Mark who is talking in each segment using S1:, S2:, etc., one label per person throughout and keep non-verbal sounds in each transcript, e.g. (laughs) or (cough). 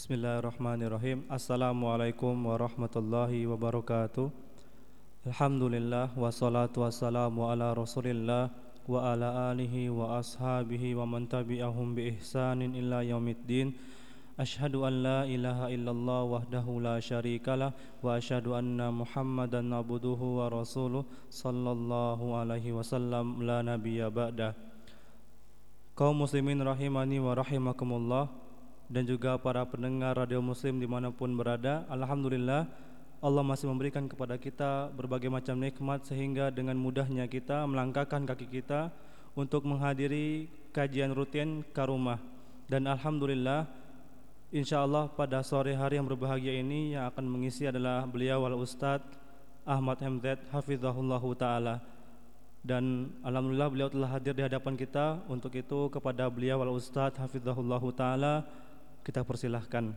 S1: Bismillahirrahmanirrahim. Assalamualaikum warahmatullahi wabarakatuh. Alhamdulillah Wassalatu wassalamu ala rasulillah Wa ala alihi wa ashabihi Wa man tabi'ahum bi ihsanin illa yaumiddin. Ashhadu an la ilaha illallah wahdahu la syarikalah Wa ashhadu anna muhammadan abduhu wa rasuluh Sallallahu alaihi wasallam La nabiya ba'dah. Kaum muslimin rahimani wa rahimakumullah dan juga para pendengar radio muslim di mana pun berada Alhamdulillah Allah masih memberikan kepada kita berbagai macam nikmat sehingga dengan mudahnya kita melangkahkan kaki kita untuk menghadiri kajian rutin ke rumah. Dan Alhamdulillah Insya Allah pada sore hari yang berbahagia ini yang akan mengisi adalah beliau wal Ustadz Ahmad MZ Hafizahullah Ta'ala. Dan Alhamdulillah beliau telah hadir di hadapan kita. Untuk itu kepada beliau wal Ustadz Hafizahullah Ta'ala kita persilahkan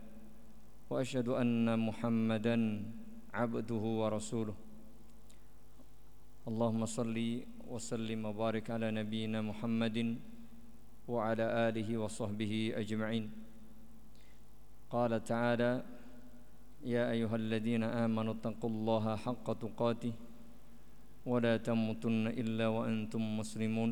S2: وأشهد أن محمدا عبده ورسوله. اللهم صل وسلم وبارك على نبينا محمد وعلى آله وصحبه أجمعين. قال تعالى يا أيها الذين آمنوا اتقوا الله حق تقاته ولا تموتن إلا وأنتم مسلمون.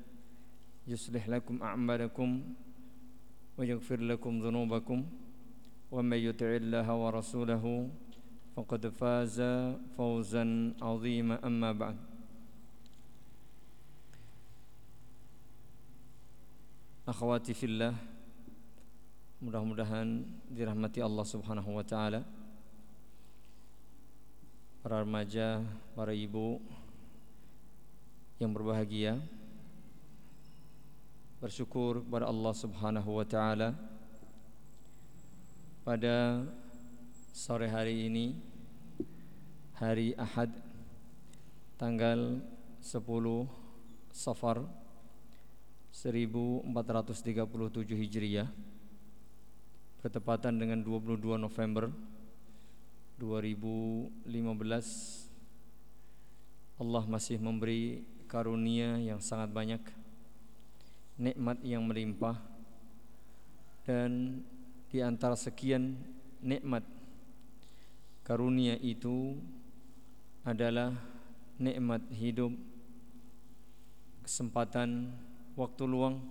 S2: يصلح لكم أعمالكم ويغفر لكم ذنوبكم ومن يطع الله ورسوله فقد فاز فوزا عظيما. أما بعد أخواتي في الله mudah-mudahan dirahmati Allah Subhanahu wa taala. Para remaja, para ibu yang berbahagia. Bersyukur kepada Allah Subhanahu wa taala. Pada sore hari ini hari Ahad tanggal 10 Safar 1437 Hijriah bertepatan dengan 22 November 2015 Allah masih memberi karunia yang sangat banyak nikmat yang melimpah. Dan di antara sekian nikmat karunia itu adalah nikmat hidup kesempatan waktu luang.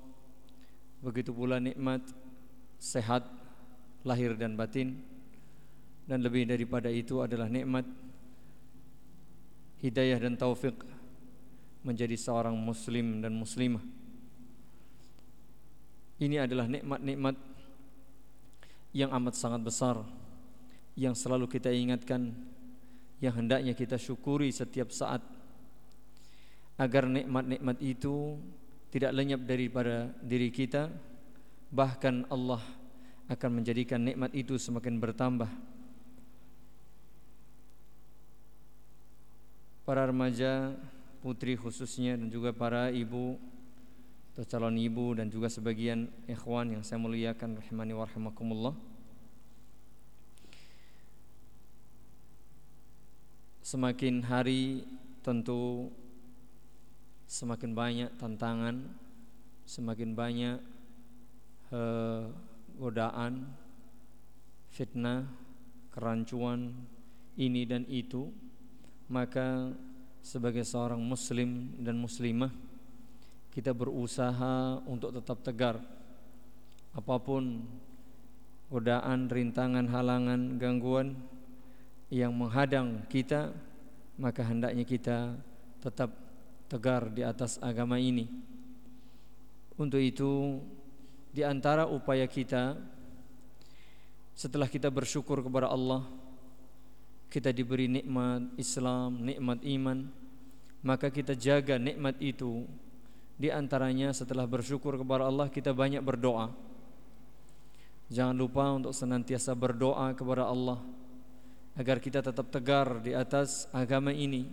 S2: Begitu pula nikmat sehat lahir dan batin. Dan lebih daripada itu adalah nikmat hidayah dan taufik menjadi seorang muslim dan muslimah ini adalah nikmat-nikmat yang amat sangat besar yang selalu kita ingatkan yang hendaknya kita syukuri setiap saat. Agar nikmat-nikmat itu tidak lenyap daripada diri kita bahkan Allah akan menjadikan nikmat itu semakin bertambah. Para remaja putri khususnya dan juga para ibu atau calon ibu dan juga sebagian ikhwan yang saya muliakan rahimani wa rahimakumullah. Semakin hari tentu semakin banyak tantangan, semakin banyak uh, godaan, fitnah, kerancuan ini dan itu, maka sebagai seorang muslim dan muslimah kita berusaha untuk tetap tegar apa pun godaan, rintangan, halangan, gangguan yang menghadang kita maka hendaknya kita tetap tegar di atas agama ini. Untuk itu di antara upaya kita setelah kita bersyukur kepada Allah kita diberi nikmat Islam, nikmat iman, maka kita jaga nikmat itu. Di antaranya setelah bersyukur kepada Allah kita banyak berdoa. Jangan lupa untuk senantiasa berdoa kepada Allah agar kita tetap tegar di atas agama ini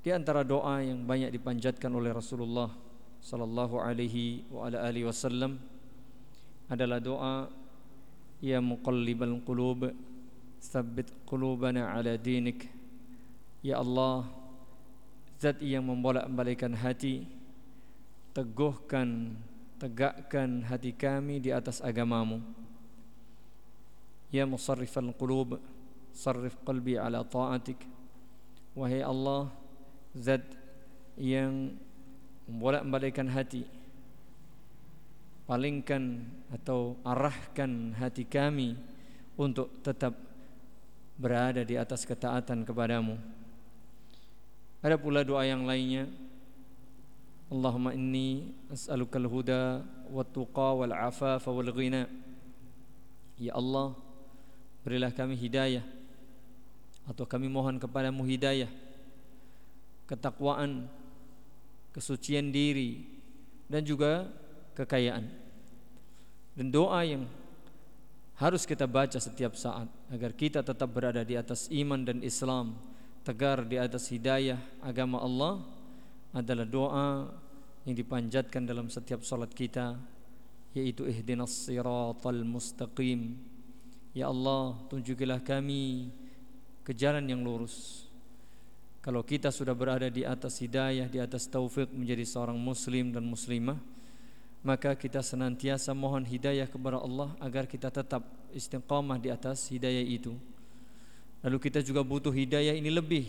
S2: di antara doa yang banyak dipanjatkan oleh Rasulullah sallallahu alaihi wa ala alihi wasallam adalah doa ya muqallibal qulub tsabbit qulubana ala dinik ya Allah zat yang membolak-balikkan hati teguhkan tegakkan hati kami di atas agamamu. Ya musarrifal qulub sarrif qalbi ala ta'atik. Wahai Allah zat yang membolak-balikkan hati palingkan atau arahkan hati kami untuk tetap berada di atas ketaatan kepadamu ada pula doa yang lainnya. Allahumma inni as'aluka al-huda wa tuqa wal afafa wal ghina. Ya Allah berilah kami hidayah atau kami mohon kepadamu hidayah ketakwaan, kesucian diri dan juga kekayaan. Dan doa yang harus kita baca setiap saat agar kita tetap berada di atas iman dan Islam, tegar di atas hidayah agama Allah adalah doa yang dipanjatkan dalam setiap salat kita yaitu ihdinas siratal mustaqim. Ya Allah, tunjukilah kami ke jalan yang lurus. Kalau kita sudah berada di atas hidayah, di atas taufik menjadi seorang muslim dan muslimah, maka kita senantiasa mohon hidayah kepada Allah agar kita tetap istiqamah di atas hidayah itu. Lalu kita juga butuh hidayah ini lebih.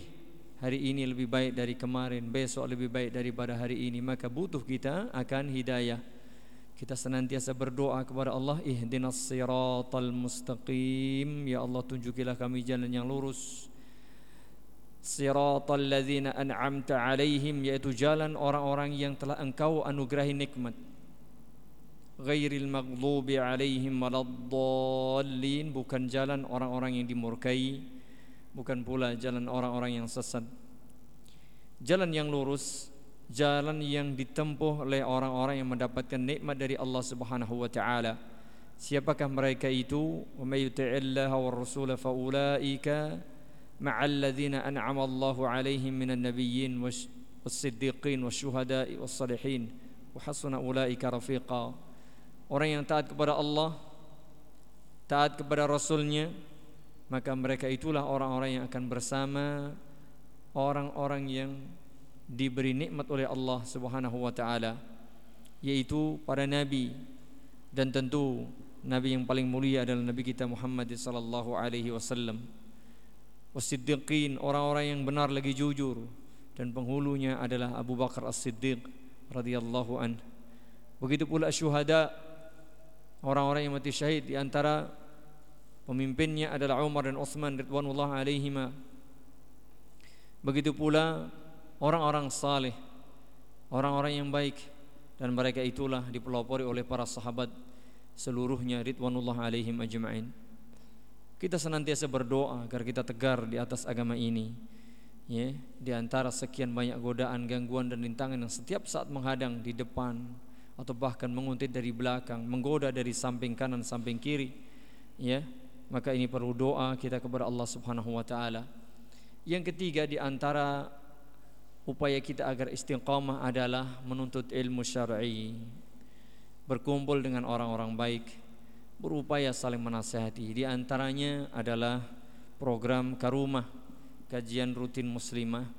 S2: Hari ini lebih baik dari kemarin, besok lebih baik daripada hari ini, maka butuh kita akan hidayah. Kita senantiasa berdoa kepada Allah, ihdinas siratal mustaqim, ya Allah tunjukilah kami jalan yang lurus. Siratal ladzina an'amta alaihim yaitu jalan orang-orang yang telah engkau anugerahi nikmat. Ghairil maghdubi alaihim waladdallin bukan jalan orang-orang yang dimurkai bukan pula jalan orang-orang yang sesat. Jalan yang lurus, jalan yang ditempuh oleh orang-orang yang mendapatkan nikmat dari Allah Subhanahu wa taala. Siapakah mereka itu? Wa may yuti'illaha wa rasul fa ulaika ma'al ladzina an'ama Allahu 'alaihim minan nabiyyin was-siddiqin wasyuhada'i was-salihin wa hasuna ulaika rafiqa. Orang yang taat kepada Allah, taat kepada rasulnya, maka mereka itulah orang-orang yang akan bersama orang-orang yang diberi nikmat oleh Allah Subhanahu wa taala yaitu para nabi. Dan tentu nabi yang paling mulia adalah nabi kita Muhammad sallallahu alaihi wasallam. Wasiddiqin orang-orang yang benar lagi jujur. Dan penghulunya adalah Abu Bakar As-Siddiq radhiyallahu an. Begitu pula syuhada orang-orang yang mati syahid di antara pemimpinnya adalah Umar dan Utsman radhiyallahu alaihima. Begitu pula orang-orang saleh, orang-orang yang baik dan mereka itulah dipelopori oleh para sahabat seluruhnya ridwanullah alaihim ajma'in. Kita senantiasa berdoa agar kita tegar di atas agama ini. Ya, di antara sekian banyak godaan, gangguan dan rintangan yang setiap saat menghadang di depan atau bahkan menguntit dari belakang, menggoda dari samping kanan, samping kiri. Ya, maka ini perlu doa kita kepada Allah Subhanahu wa taala. Yang ketiga di antara upaya kita agar istiqamah adalah menuntut ilmu syar'i, berkumpul dengan orang-orang baik, berupaya saling menasehati. Di antaranya adalah program Karumah, kajian rutin muslimah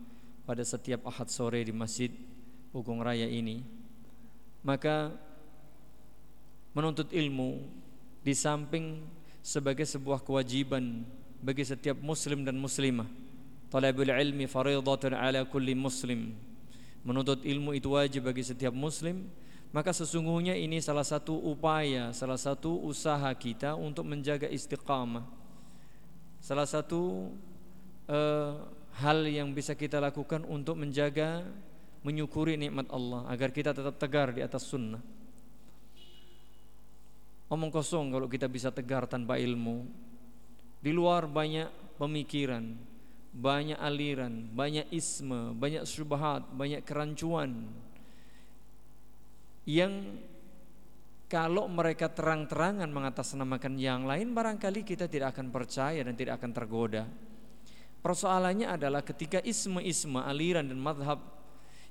S2: pada setiap Ahad sore di Masjid Pugong Raya ini. Maka menuntut ilmu di samping sebagai sebuah kewajiban bagi setiap muslim dan muslimah. Talabul ilmi fariidatun ala kulli muslim. Menuntut ilmu itu wajib bagi setiap muslim maka sesungguhnya ini salah satu upaya, salah satu usaha kita untuk menjaga istiqamah. Salah satu uh, hal yang bisa kita lakukan untuk menjaga menyukuri nikmat Allah agar kita tetap tegar di atas sunnah. Omong kosong kalau kita bisa tegar tanpa ilmu. Di luar banyak pemikiran, banyak aliran, banyak isme, banyak syubhat, banyak kerancuan yang kalau mereka terang-terangan mengatasnamakan yang lain barangkali kita tidak akan percaya dan tidak akan tergoda. Persoalannya adalah ketika isme-isme aliran dan madhab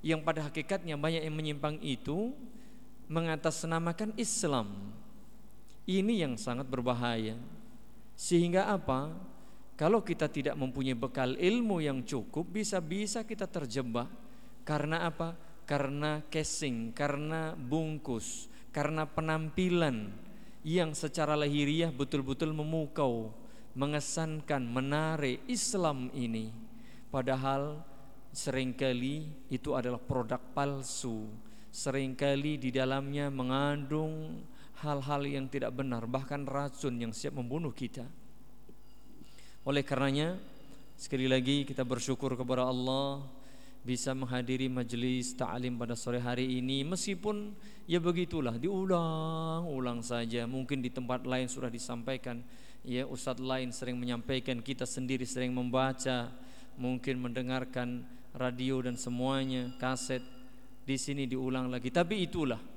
S2: yang pada hakikatnya banyak yang menyimpang itu mengatasnamakan Islam. Ini yang sangat berbahaya. Sehingga apa? Kalau kita tidak mempunyai bekal ilmu yang cukup bisa-bisa kita terjebak. Karena apa? karena casing, karena bungkus, karena penampilan yang secara lahiriah betul-betul memukau, mengesankan, menarik Islam ini. Padahal sering kali itu adalah produk palsu. Seringkali di dalamnya mengandung hal-hal yang tidak benar, bahkan racun yang siap membunuh kita. Oleh karenanya, sekali lagi kita bersyukur kepada Allah bisa menghadiri majelis ta'lim pada sore hari ini. Meskipun ya begitulah diulang-ulang saja. Mungkin di tempat lain sudah disampaikan. Ya ustadz lain sering menyampaikan kita sendiri sering membaca mungkin mendengarkan radio dan semuanya kaset. Di sini diulang lagi. Tapi itulah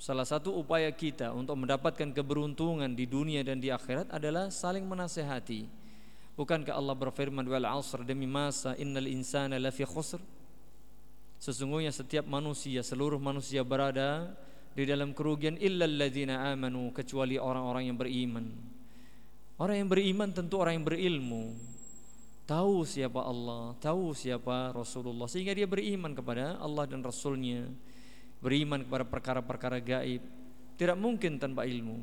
S2: salah satu upaya kita untuk mendapatkan keberuntungan di dunia dan di akhirat adalah saling menasehati Bukankah Allah berfirman wal asr demi masa innal insana lafi khusr? Sesungguhnya setiap manusia, seluruh manusia berada di dalam kerugian illa alladzina amanu kecuali orang-orang yang beriman. Orang yang beriman tentu orang yang berilmu. Tahu siapa Allah, tahu siapa Rasulullah sehingga dia beriman kepada Allah dan Rasulnya. Beriman kepada perkara-perkara gaib. Tidak mungkin tanpa ilmu.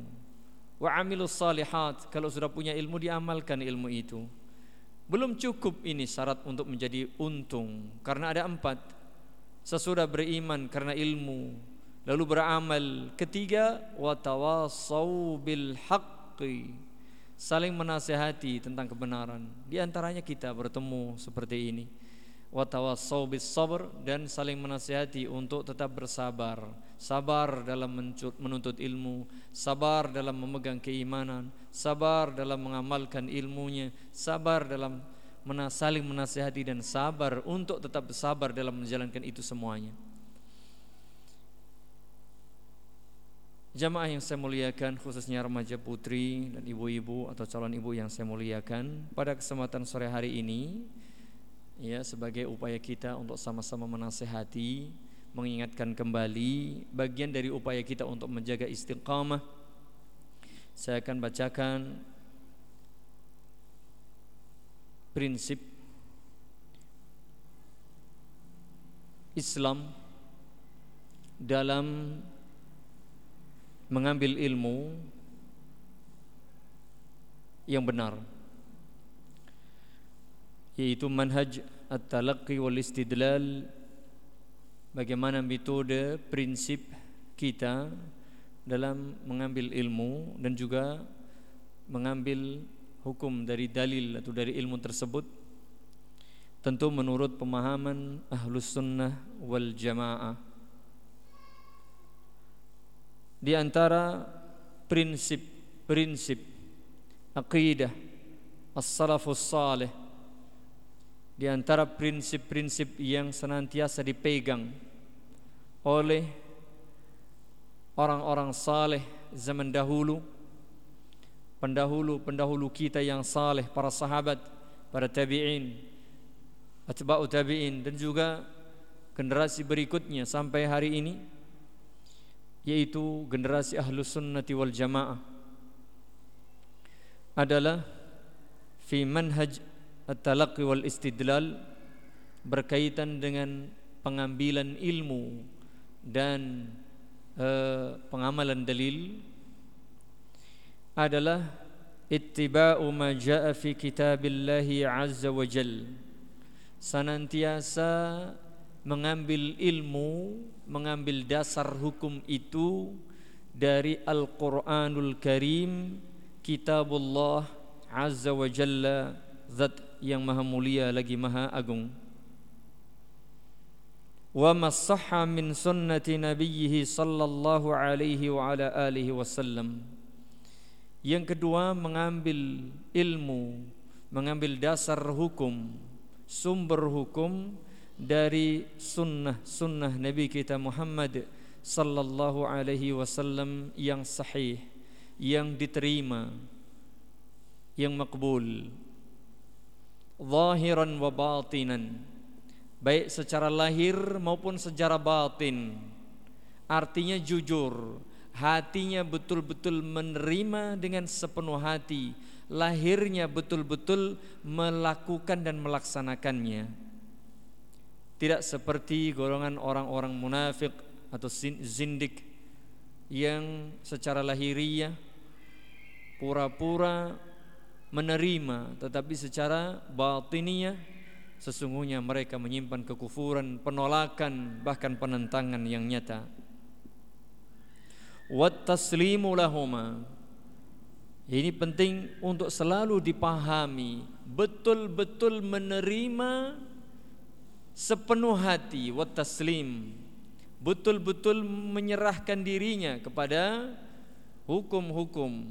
S2: Wa amilus salihat kalau sudah punya ilmu diamalkan ilmu itu. Belum cukup ini syarat untuk menjadi untung karena ada empat. Sesudah beriman karena ilmu lalu beramal. Ketiga wa tawassau bil haqqi saling menasehati tentang kebenaran. Di antaranya kita bertemu seperti ini wa tawassau bis sabr dan saling menasihati untuk tetap bersabar. Sabar dalam menuntut ilmu, sabar dalam memegang keimanan, sabar dalam mengamalkan ilmunya, sabar dalam saling menasihati dan sabar untuk tetap bersabar dalam menjalankan itu semuanya. Jamaah yang saya muliakan khususnya remaja putri dan ibu-ibu atau calon ibu yang saya muliakan pada kesempatan sore hari ini ya sebagai upaya kita untuk sama-sama menasehati, mengingatkan kembali bagian dari upaya kita untuk menjaga istiqamah. Saya akan bacakan prinsip Islam dalam mengambil ilmu yang benar yaitu manhaj at-talaqqi wal istidlal. Bagaimana metode prinsip kita dalam mengambil ilmu dan juga mengambil hukum dari dalil atau dari ilmu tersebut. Tentu menurut pemahaman ahlus sunnah wal jamaah. Di antara prinsip-prinsip aqidah as-salafus salih di antara prinsip-prinsip yang senantiasa dipegang oleh orang-orang saleh zaman dahulu pendahulu-pendahulu kita yang saleh para sahabat para tabi'in atba'u tabi'in dan juga generasi berikutnya sampai hari ini yaitu generasi ahlus sunnati wal jamaah adalah fi manhaj at-talaqqi wal istidlal berkaitan dengan pengambilan ilmu dan uh, pengamalan dalil adalah ittiba'u ma ja'a fi kitabillahi azza wa jal. Senantiasa mengambil ilmu mengambil dasar hukum itu dari Al-Qur'anul Karim kitabullah azza wa jalla zat yang maha mulia lagi maha agung. Wa masahha min sunnati nabiyhi sallallahu alaihi wa ala alihi wasallam. Yang kedua mengambil ilmu mengambil dasar hukum sumber hukum dari sunnah-sunnah Nabi kita Muhammad sallallahu alaihi wasallam yang sahih yang diterima yang makbul zahiran wa batinan. Baik secara lahir maupun secara batin. Artinya jujur hatinya betul-betul menerima dengan sepenuh hati. Lahirnya betul-betul melakukan dan melaksanakannya. Tidak seperti golongan orang-orang munafik atau zindik yang secara lahiriah pura-pura menerima tetapi secara batiniah Sesungguhnya mereka menyimpan kekufuran, penolakan, bahkan penentangan yang nyata. Wat. Ini penting untuk selalu dipahami, betul-betul menerima sepenuh hati wat. Betul-betul menyerahkan dirinya kepada hukum-hukum,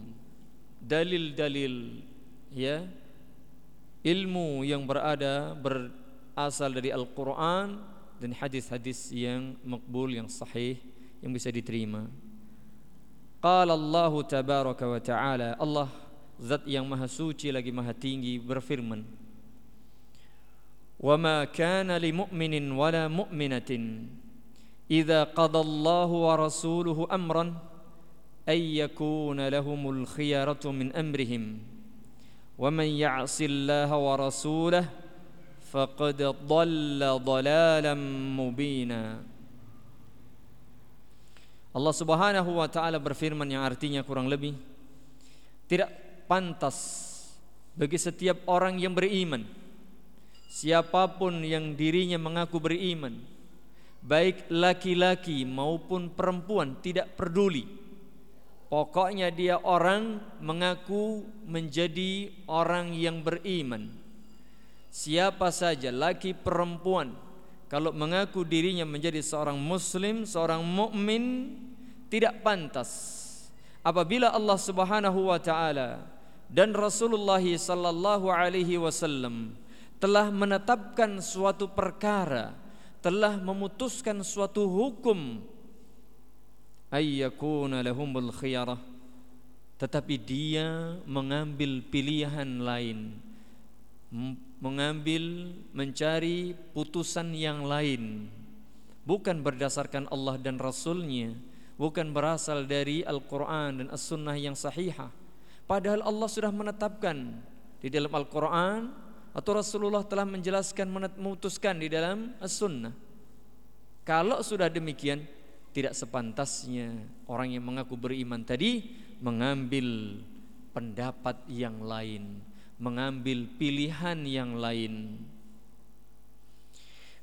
S2: dalil-dalil ya. Ilmu yang berada berasal dari Al-Quran dan hadis-hadis yang makbul yang sahih yang bisa diterima. Qala Allah tabaraka wa ta'ala. Allah zat yang maha suci lagi maha tinggi berfirman Wa ma kana li mu'minin wa la mu'minatin. Idza qada Allah wa rasuluhu amran ay yakuna lahumul khiyaratu min amrihim ومن يعص الله ورسوله فقد ضل ضلالا مبينا Allah Subhanahu wa taala berfirman yang artinya kurang lebih tidak pantas bagi setiap orang yang beriman siapapun yang dirinya mengaku beriman baik laki-laki maupun perempuan tidak peduli Pokoknya dia orang mengaku menjadi orang yang beriman. Siapa saja laki perempuan kalau mengaku dirinya menjadi seorang muslim, seorang mukmin tidak pantas apabila Allah Subhanahu wa taala dan Rasulullah sallallahu alaihi wasallam telah menetapkan suatu perkara, telah memutuskan suatu hukum ayyakuna lahumul khiyarah. Tetapi dia mengambil pilihan lain. Mengambil mencari putusan yang lain. Bukan berdasarkan Allah dan Rasulnya. Bukan berasal dari Al-Quran dan As-Sunnah yang sahihah. Padahal Allah sudah menetapkan di dalam Al-Quran atau Rasulullah telah menjelaskan memutuskan di dalam As-Sunnah. Kalau sudah demikian tidak sepantasnya orang yang mengaku beriman tadi mengambil pendapat yang lain, mengambil pilihan yang lain.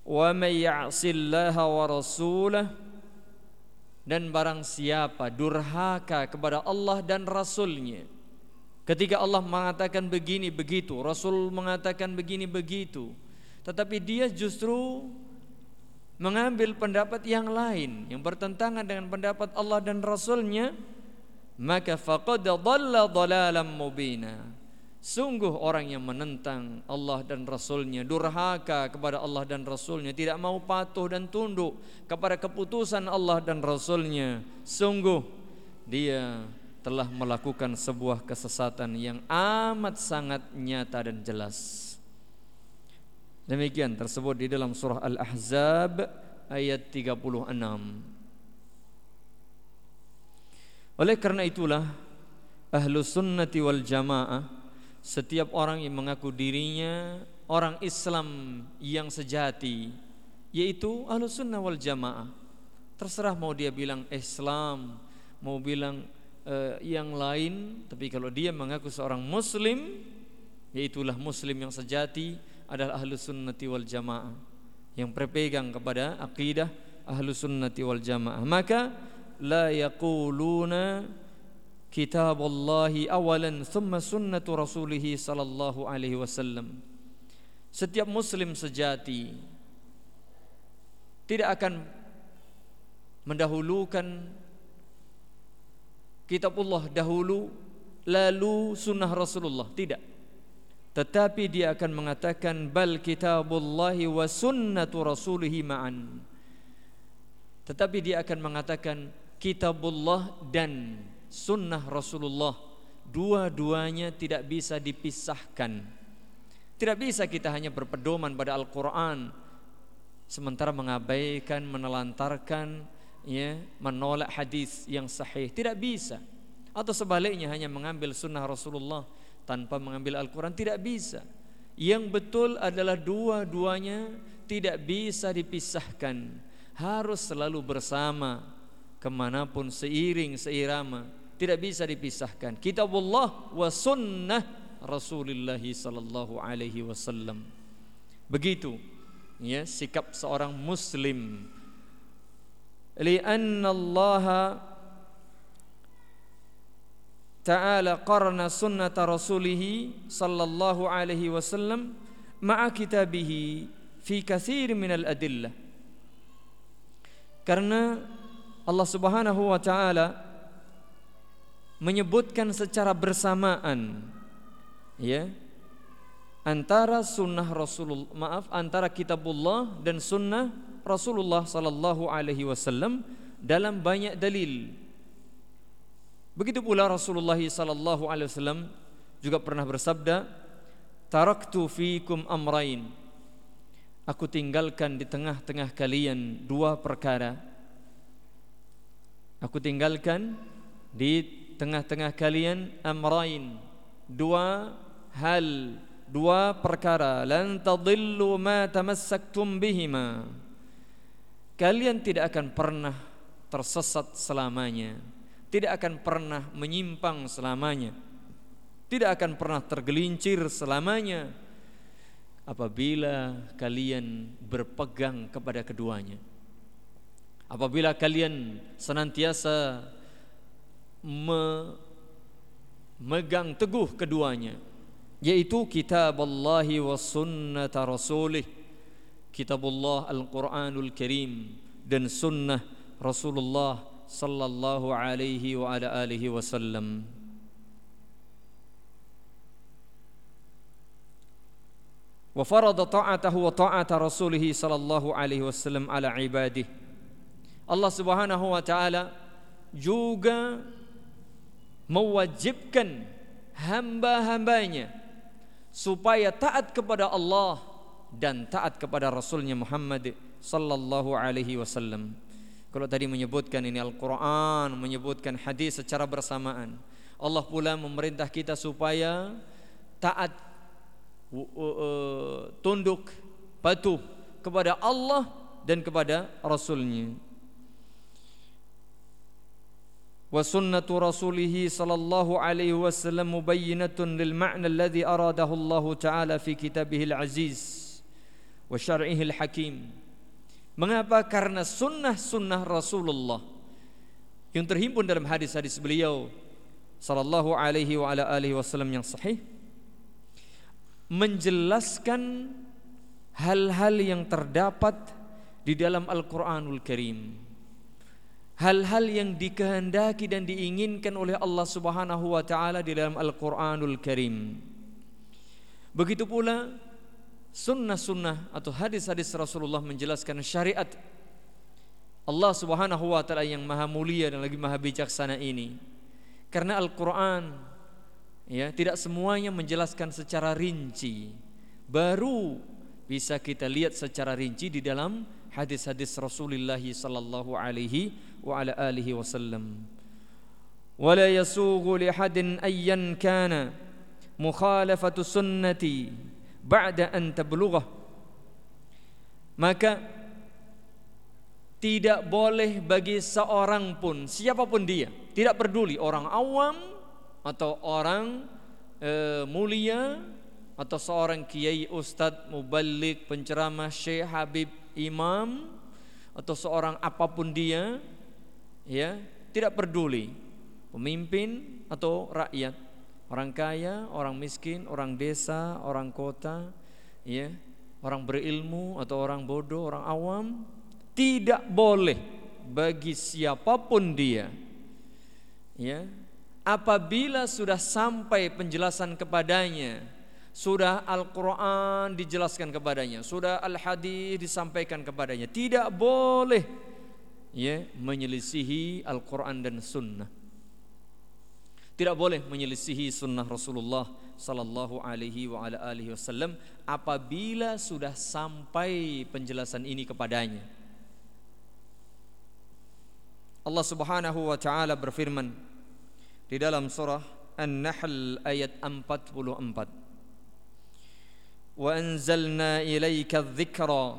S2: Wa may ya'sillaha wa rasulah dan barang siapa durhaka kepada Allah dan Rasulnya Ketika Allah mengatakan begini begitu Rasul mengatakan begini begitu Tetapi dia justru mengambil pendapat yang lain yang bertentangan dengan pendapat Allah dan Rasulnya maka faqad dhalla dhalalan mubina. Sungguh orang yang menentang Allah dan Rasulnya durhaka kepada Allah dan Rasulnya tidak mau patuh dan tunduk kepada keputusan Allah dan Rasulnya sungguh dia telah melakukan sebuah kesesatan yang amat sangat nyata dan jelas Demikian tersebut di dalam surah Al-Ahzab ayat 36. Oleh karena itulah ahlu sunnati wal jamaah setiap orang yang mengaku dirinya orang Islam yang sejati yaitu ahlu sunnah wal jamaah terserah mau dia bilang Islam mau bilang uh, yang lain tapi kalau dia mengaku seorang muslim yaitulah muslim yang sejati adalah ahlu sunnati wal jamaah yang berpegang kepada akidah ahlu sunnati wal jamaah. Maka la yaquluna kitab Allahi awalan thumma sunnatu rasulihi sallallahu alaihi wasallam. Setiap muslim sejati tidak akan mendahulukan kitab Allah dahulu lalu sunnah Rasulullah. Tidak tetapi dia akan mengatakan bal kitabullahi wa sunnatu rasulihi ma'an. Tetapi dia akan mengatakan kitabullah dan sunnah Rasulullah dua-duanya tidak bisa dipisahkan. Tidak bisa kita hanya berpedoman pada Al-Quran sementara mengabaikan, menelantarkan, ya, menolak hadis yang sahih. Tidak bisa. Atau sebaliknya hanya mengambil sunnah Rasulullah tanpa mengambil Al-Quran tidak bisa. Yang betul adalah dua-duanya tidak bisa dipisahkan. Harus selalu bersama ke mana pun seiring seirama. Tidak bisa dipisahkan. Kitabullah wa sunnah Rasulullah sallallahu alaihi wasallam. Begitu ya sikap seorang muslim. Lianna Allah ta'ala qarna sunnata rasulih sallallahu alaihi wasallam ma'a kitabihi fi katsir min al-adillah karena Allah Subhanahu wa taala menyebutkan secara bersamaan ya antara sunnah Rasulullah maaf antara kitabullah dan sunnah Rasulullah sallallahu alaihi wasallam dalam banyak dalil. Begitu pula Rasulullah sallallahu alaihi wasallam juga pernah bersabda, "Taraktu fiikum amrain." Aku tinggalkan di tengah-tengah kalian dua perkara. Aku tinggalkan di tengah-tengah kalian amrain. Dua hal dua perkara. Lan tadillu ma tamassaktum bihima. Kalian tidak akan pernah tersesat selamanya tidak akan pernah menyimpang selamanya. Tidak akan pernah tergelincir selamanya apabila kalian berpegang kepada keduanya. Apabila kalian senantiasa memegang teguh keduanya yaitu kitab Allah wa sunnata rasulih kitabullah al-Quranul Karim dan sunnah Rasulullah sallallahu alaihi wa ala alihi wasallam wa farada ta'atahu wa ta'ata rasulih sallallahu alaihi wasallam ala ibadihi Allah Subhanahu wa taala juga mewajibkan hamba-hambanya supaya taat kepada Allah dan taat kepada Rasulnya Muhammad sallallahu alaihi wasallam. Kalau tadi menyebutkan ini Al-Quran, menyebutkan hadis secara bersamaan. Allah pula memerintah kita supaya taat, tunduk, patuh kepada Allah dan kepada Rasulnya. وسنة رسوله صلى الله عليه وسلم مبينة للمعنى الذي أراده الله تعالى في كتابه العزيز وشرعه الحكيم Mengapa? Karena sunnah-sunnah Rasulullah yang terhimpun dalam hadis-hadis beliau sallallahu alaihi wa ala alihi wasallam yang sahih menjelaskan hal-hal yang terdapat di dalam Al-Qur'anul Karim hal-hal yang dikehendaki dan diinginkan oleh Allah Subhanahu wa taala di dalam Al-Qur'anul Karim. Begitu pula sunnah-sunnah atau hadis-hadis Rasulullah menjelaskan syariat Allah Subhanahu wa taala yang maha mulia dan lagi maha bijaksana ini. Karena Al-Qur'an ya tidak semuanya menjelaskan secara rinci. Baru bisa kita lihat secara rinci di dalam hadis-hadis Rasulullah sallallahu alaihi wa ala alihi wasallam. ولا يسوغ لحد أيا كان مخالفة سنتي ba'da an tablughah. Maka tidak boleh bagi seorang pun siapa pun dia tidak peduli orang awam atau orang e, mulia atau seorang kiai ustadz mubalik penceramah syekh habib imam atau seorang apa pun dia ya tidak peduli pemimpin atau rakyat orang kaya, orang miskin, orang desa, orang kota, ya, orang berilmu atau orang bodoh, orang awam, tidak boleh bagi siapa pun dia ya apabila sudah sampai penjelasan kepadanya sudah Al-Quran dijelaskan kepadanya, sudah Al-Hadis disampaikan kepadanya. Tidak boleh ya menyelisihi Al-Quran dan Sunnah. Tidak boleh menyelisihi Sunnah Rasulullah Sallallahu Alaihi wa ala alihi Wasallam apabila sudah sampai penjelasan ini kepadanya. Allah Subhanahu wa taala berfirman di dalam surah An-Nahl ayat 44 wa anzalna ilaika dzikra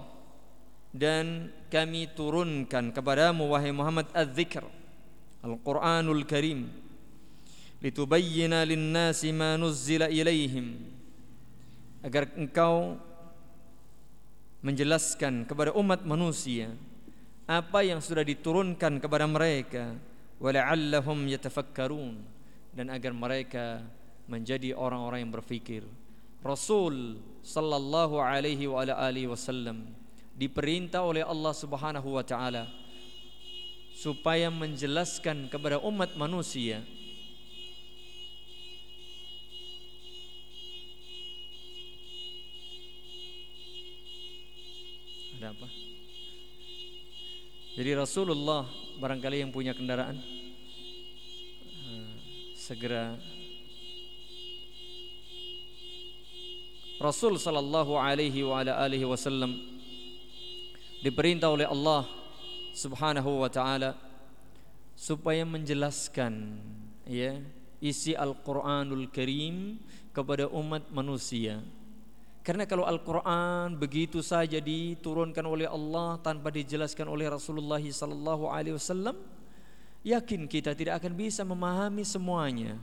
S2: dan kami turunkan kepadamu wahai Muhammad az-zikr Al-Qur'anul Karim litubayyana lin-nasi ma nuzzila ilaihim. Agar engkau menjelaskan kepada umat manusia apa yang sudah diturunkan kepada mereka wala'allahum yatafakkarun. Dan agar mereka menjadi orang-orang yang berfikir Rasul sallallahu alaihi wa alihi wasallam diperintah oleh Allah Subhanahu wa taala supaya menjelaskan kepada umat manusia ada apa? Jadi Rasulullah barangkali yang punya kendaraan eh, segera Rasul sallallahu alaihi wa ala alihi wasallam diperintah oleh Allah Subhanahu wa taala supaya menjelaskan ya isi Al-Qur'anul Karim kepada umat manusia. Karena kalau Al-Qur'an begitu saja diturunkan oleh Allah tanpa dijelaskan oleh Rasulullah sallallahu alaihi wasallam, yakin kita tidak akan bisa memahami semuanya.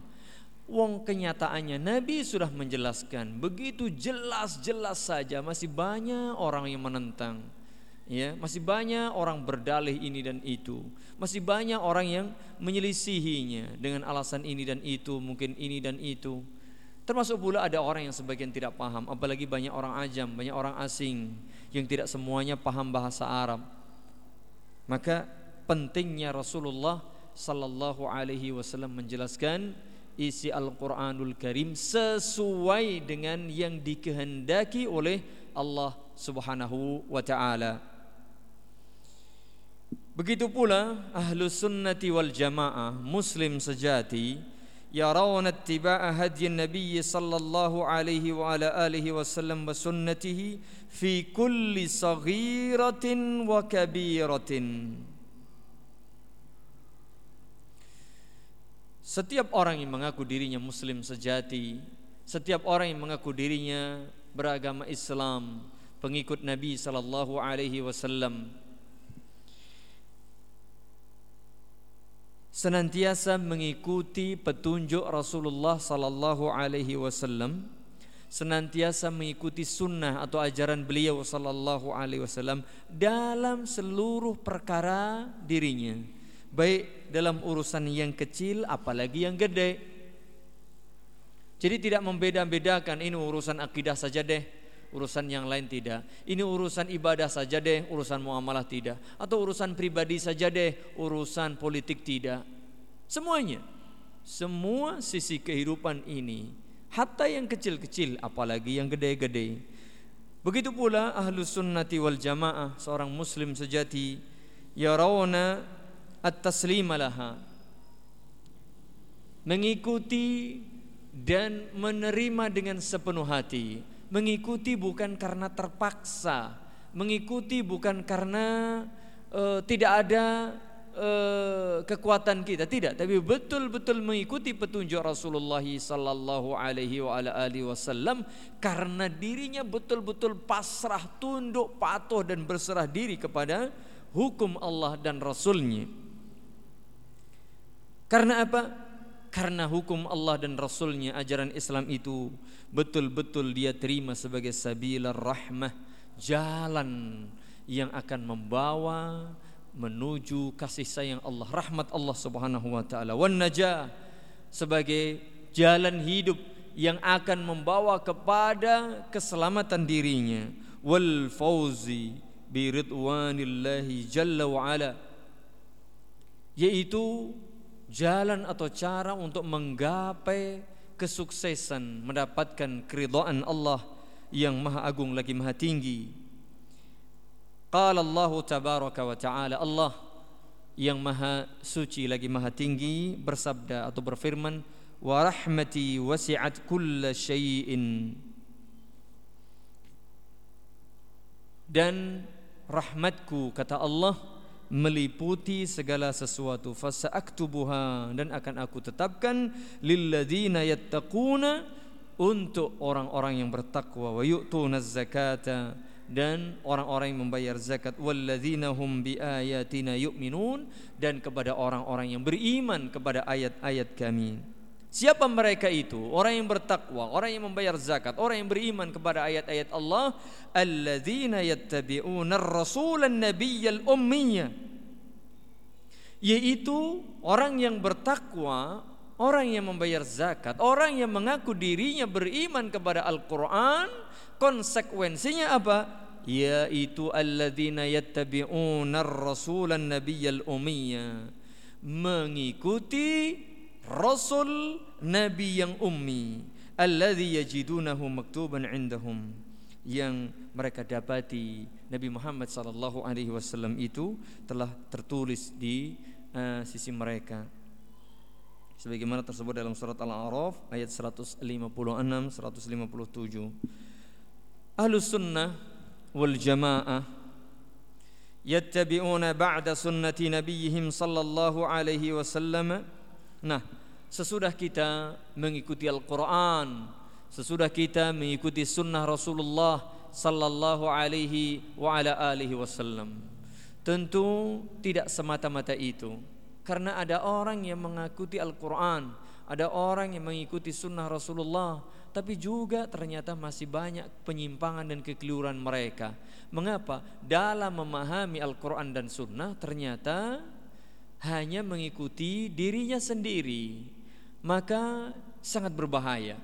S2: Wong kenyataannya Nabi sudah menjelaskan begitu jelas-jelas saja masih banyak orang yang menentang. Ya, masih banyak orang berdalih ini dan itu. Masih banyak orang yang menyelisihinya dengan alasan ini dan itu, mungkin ini dan itu. Termasuk pula ada orang yang sebagian tidak paham, apalagi banyak orang ajam, banyak orang asing yang tidak semuanya paham bahasa Arab. Maka pentingnya Rasulullah sallallahu alaihi wasallam menjelaskan isi Al-Quranul Karim sesuai dengan yang dikehendaki oleh Allah Subhanahu wa taala. Begitu pula ahlu sunnati wal jamaah muslim sejati hadyi Nabi sallallahu alaihi wa ala alihi wasallam wa sunnatihi fi kulli saghiratin wa kabiratin. Setiap orang yang mengaku dirinya muslim sejati, setiap orang yang mengaku dirinya beragama Islam, pengikut Nabi sallallahu alaihi wasallam senantiasa mengikuti petunjuk Rasulullah sallallahu alaihi wasallam, senantiasa mengikuti sunnah atau ajaran beliau sallallahu alaihi wasallam dalam seluruh perkara dirinya baik dalam urusan yang kecil apalagi yang gede. Jadi tidak membeda-bedakan ini urusan akidah saja deh, urusan yang lain tidak. Ini urusan ibadah saja deh, urusan muamalah tidak. Atau urusan pribadi saja deh, urusan politik tidak. Semuanya. Semua sisi kehidupan ini, hatta yang kecil-kecil apalagi yang gede-gede. Begitu pula ahlu sunnati wal jamaah, seorang muslim sejati, yarawna at-taslim laha mengikuti dan menerima dengan sepenuh hati mengikuti bukan karena terpaksa, mengikuti bukan karena uh, tidak ada uh, kekuatan kita, tidak, tapi betul-betul mengikuti petunjuk Rasulullah sallallahu alaihi wasallam karena dirinya betul-betul pasrah, tunduk, patuh dan berserah diri kepada hukum Allah dan Rasulnya. Karena apa? Karena hukum Allah dan Rasulnya ajaran Islam itu betul-betul dia terima sebagai sabilar rahmah jalan yang akan membawa menuju kasih sayang Allah rahmat Allah Subhanahu wa taala. Wan najah sebagai jalan hidup yang akan membawa kepada keselamatan dirinya. Wal fauzi bi jalla wa ala yaitu jalan atau cara untuk menggapai kesuksesan mendapatkan keridhaan Allah yang maha agung lagi maha tinggi. Qala Allah tabaraka wa ta'ala Allah yang maha suci lagi maha tinggi bersabda atau berfirman wa rahmati wasi'at kulla syai'in. Dan rahmatku kata Allah meliputi segala sesuatu. Fasa'aktubuha dan akan aku tetapkan lilladzina yattaquna untuk orang-orang yang bertakwa. Wa yu'tuna zakata dan orang-orang yang membayar zakat. Walladzina hum biayatina yu'minun dan kepada orang-orang yang beriman kepada ayat-ayat kami. Siapa mereka itu? Orang yang bertakwa, orang yang membayar zakat, orang yang beriman kepada ayat-ayat Allah, alladzina yattabi'una ar-rasulan ummiyya. Yaitu orang yang bertakwa, orang yang membayar zakat, orang yang mengaku dirinya beriman kepada Al-Qur'an, konsekuensinya apa? yaitu alladzina yattabi'una ar-rasulan ummiyya mengikuti rasul nabi yang ummi alladhi yajidunahu maktuban indahum yang mereka dapati Nabi Muhammad sallallahu alaihi wasallam itu telah tertulis di uh, sisi mereka. Sebagaimana tersebut dalam surat Al-A'raf ayat 156 157 Ahlus sunnah wal jamaah yattabi'una ba'da sunnati nabiyihim sallallahu alaihi wasallam Nah, sesudah kita mengikuti Al-Quran, sesudah kita mengikuti sunnah Rasulullah sallallahu alaihi wa ala alihi wasallam. Tentu tidak semata-mata itu. Karena ada orang yang mengikuti Al-Quran, ada orang yang mengikuti sunnah Rasulullah, tapi juga ternyata masih banyak penyimpangan dan kekeliruan mereka. Mengapa? Dalam memahami Al-Quran dan Sunnah ternyata hanya mengikuti dirinya sendiri, maka sangat berbahaya.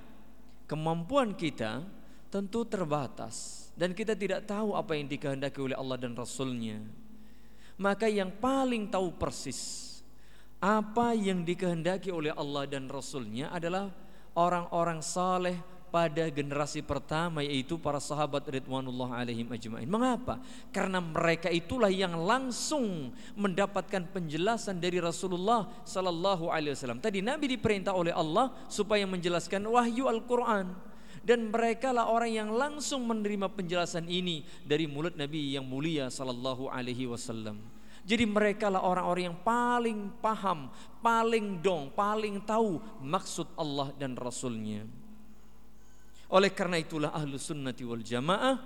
S2: Kemampuan kita tentu terbatas dan kita tidak tahu apa yang dikehendaki oleh Allah dan Rasulnya. Maka yang paling tahu persis apa yang dikehendaki oleh Allah dan Rasulnya adalah orang-orang saleh pada generasi pertama yaitu para sahabat ridwanullah alaihim ajmain. Mengapa? Karena mereka itulah yang langsung mendapatkan penjelasan dari Rasulullah sallallahu alaihi wasallam. Tadi Nabi diperintah oleh Allah supaya menjelaskan wahyu Al-Qur'an dan mereka lah orang yang langsung menerima penjelasan ini dari mulut Nabi yang mulia sallallahu alaihi wasallam. Jadi mereka lah orang-orang yang paling paham, paling dong, paling tahu maksud Allah dan Rasulnya. Oleh karena itulah ahlu sunnati wal jamaah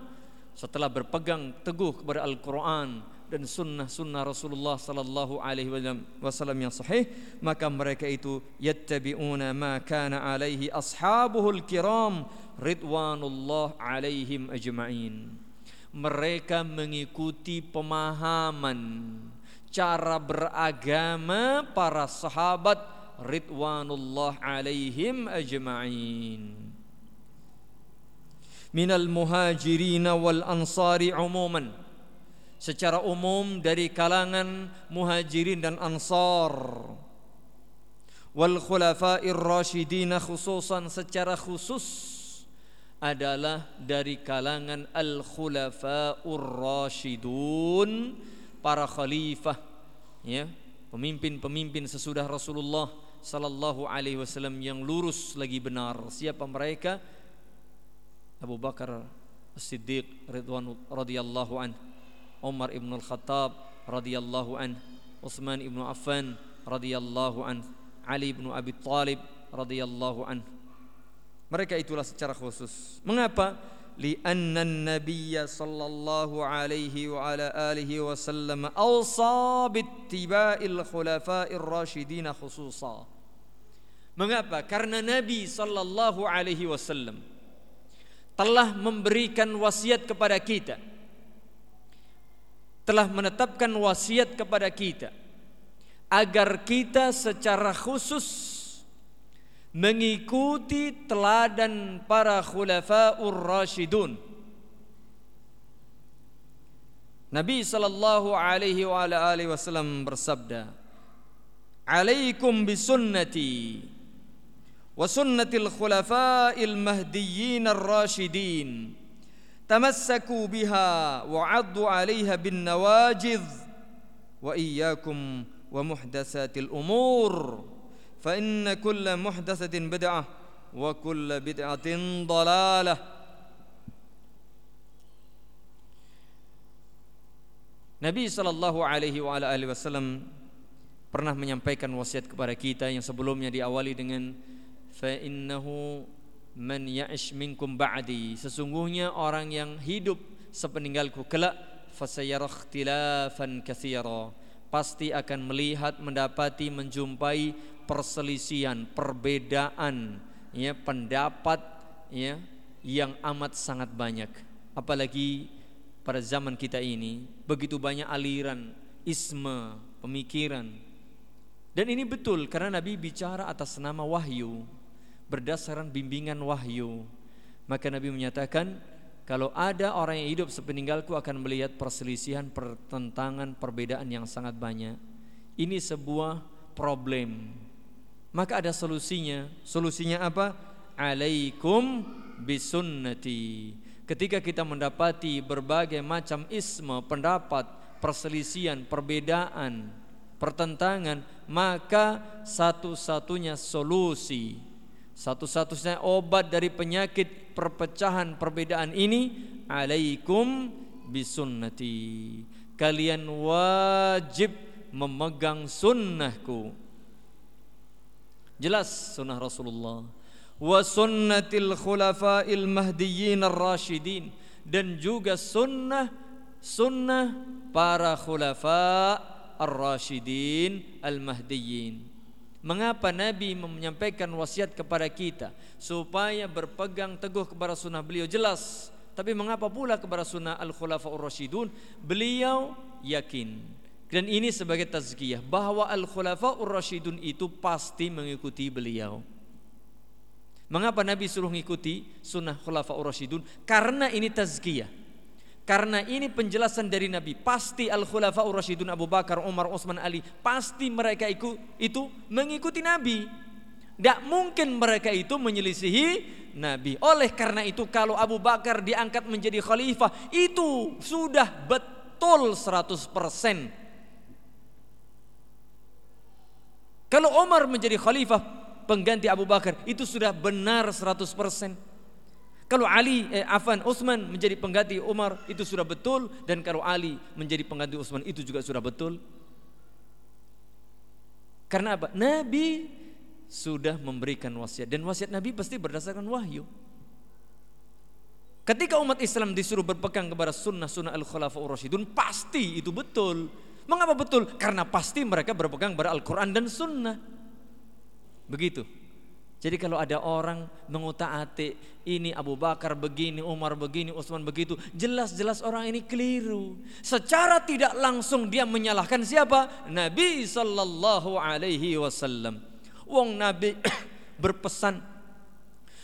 S2: setelah berpegang teguh kepada Al-Quran dan sunnah-sunnah Rasulullah sallallahu alaihi wasallam yang sahih maka mereka itu yattabi'una ma kana alaihi ashabuhul kiram ridwanullah alaihim ajma'in. Mereka mengikuti pemahaman cara beragama para sahabat ridwanullah alaihim ajma'in minal muhajirin wal ansari umuman. Secara umum dari kalangan muhajirin dan ansar. Wal khulafa'ir rasyidin khususan secara khusus adalah dari kalangan al-khulafa'ur rasyidun para khalifah ya pemimpin-pemimpin sesudah Rasulullah sallallahu alaihi wasallam yang lurus lagi benar. Siapa mereka أبو بكر الصديق رضوان رضي الله عنه عمر ابن الخطاب رضي الله عنه عثمان ابن عفان رضي الله عنه علي بن أبي طالب رضي الله عنه. Mereka itulah secara khusus. Mengapa? لأن النبي صلى الله عليه وعلى آله وسلم أوصى باتباع الخلفاء الراشدين خصوصا. Mengapa? Karena Nabi صلى الله عليه وسلم telah memberikan wasiat kepada kita. Telah menetapkan wasiat kepada kita agar kita secara khusus mengikuti teladan para khulafaur rasyidun. Nabi sallallahu alaihi wa alihi wasallam bersabda, "Alaikum bisunnati وسنة الخلفاء المهديين الراشدين. تمسكوا بها وعضوا عليها بالنواجذ. وإياكم ومحدثات الأمور. فإن كل محدثة بدعة وكل بدعة ضلالة. Nabi sallallahu alaihi wa alihi wasallam pernah menyampaikan wasiat kepada kita yang sebelumnya diawali dengan fa'innahu man ya'ish minkum ba'di sesungguhnya orang yang hidup sepeninggalku kelak fasayara ikhtilafan katsira pasti akan melihat mendapati menjumpai perselisihan, perbedaan, ya pendapat, ya yang amat sangat banyak. Apalagi pada zaman kita ini begitu banyak aliran, isme, pemikiran. Dan ini betul karena Nabi bicara atas nama wahyu, berdasarkan bimbingan wahyu. Maka Nabi menyatakan kalau ada orang yang hidup sepeninggalku akan melihat perselisihan, pertentangan, perbedaan yang sangat banyak. Ini sebuah problem maka ada solusinya. Solusinya apa? Alaikum bisunnati. Ketika kita mendapati berbagai macam isme, pendapat, perselisihan, perbedaan, pertentangan, maka satu-satunya solusi, satu-satunya obat dari penyakit perpecahan perbedaan ini alaikum bisunnati. Kalian wajib memegang sunnahku Jelas sunnah Rasulullah. Wa sunnatil khulafa'il mahdiyyin ar-rasyidin dan juga sunnah sunnah para khulafa ar-rasyidin al-mahdiyyin. Mengapa Nabi menyampaikan wasiat kepada kita supaya berpegang teguh kepada sunnah beliau jelas. Tapi mengapa pula kepada sunnah al-khulafa ar-rasyidun? Beliau yakin dan ini sebagai tazkiyah bahwa al-khulafaur rasyidun itu pasti mengikuti beliau. Mengapa Nabi suruh mengikuti sunnah khulafaur rasyidun? Karena ini tazkiyah. Karena ini penjelasan dari Nabi. Pasti al-khulafaur rasyidun Abu Bakar, Umar, Utsman, Ali, pasti mereka itu itu mengikuti Nabi. Tidak mungkin mereka itu menyelisihi Nabi. Oleh karena itu kalau Abu Bakar diangkat menjadi khalifah itu sudah betul 100% Kalau Umar menjadi khalifah pengganti Abu Bakar itu sudah benar 100%. Kalau Ali, eh, Afan, Utsman menjadi pengganti Umar itu sudah betul dan kalau Ali menjadi pengganti Utsman itu juga sudah betul. Karena apa? Nabi sudah memberikan wasiat dan wasiat Nabi pasti berdasarkan wahyu. Ketika umat Islam disuruh berpegang kepada sunnah-sunnah al-khulafaur rasyidun pasti itu betul. Mengapa betul? Karena pasti mereka berpegang pada Al-Quran dan Sunnah. Begitu. Jadi kalau ada orang mengutak-atik ini Abu Bakar begini, Umar begini, Utsman begitu, jelas-jelas orang ini keliru. Secara tidak langsung dia menyalahkan siapa? Nabi sallallahu alaihi wasallam. Wong Nabi (clears throat) berpesan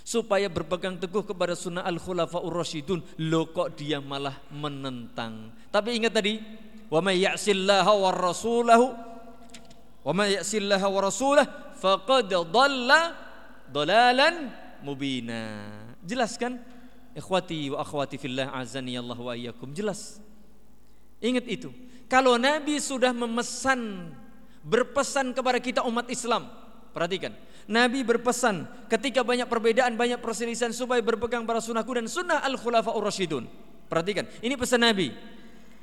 S2: supaya berpegang teguh kepada sunnah al-khulafaur rasyidun. Lo kok dia malah menentang. Tapi ingat tadi, wa may ya'sillaha rasulahu wa may ya'sillaha wa rasulahu faqad dhalla dhalalan mubina. Jelas kan? Ikhwati wa akhwati fillah azani Allah wa iyyakum. Jelas. Ingat itu. Kalau Nabi sudah memesan berpesan kepada kita umat Islam, perhatikan. Nabi berpesan ketika banyak perbedaan, banyak perselisihan supaya berpegang pada sunnahku dan sunnah al-khulafa ur-rasyidun. Perhatikan, ini pesan Nabi.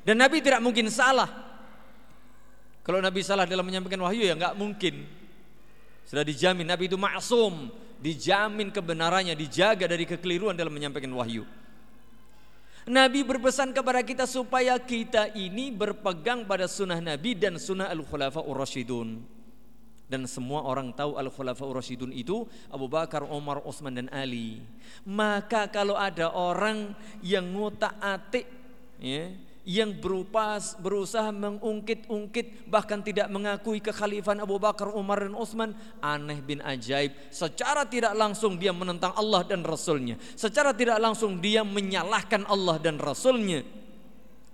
S2: Dan Nabi tidak mungkin salah. Kalau Nabi salah dalam menyampaikan wahyu ya nggak mungkin. Sudah dijamin Nabi itu maksum, dijamin kebenarannya, dijaga dari kekeliruan dalam menyampaikan wahyu. Nabi berpesan kepada kita supaya kita ini berpegang pada sunnah Nabi dan sunnah al-khulafa ur-rasyidun dan semua orang tahu al khulafaur rasyidun itu Abu Bakar, Umar, Utsman dan Ali. Maka kalau ada orang yang ngotak-atik ya, yang berupa berusaha mengungkit-ungkit bahkan tidak mengakui kekhalifahan Abu Bakar, Umar dan Utsman, aneh bin ajaib. Secara tidak langsung dia menentang Allah dan Rasulnya. Secara tidak langsung dia menyalahkan Allah dan Rasulnya.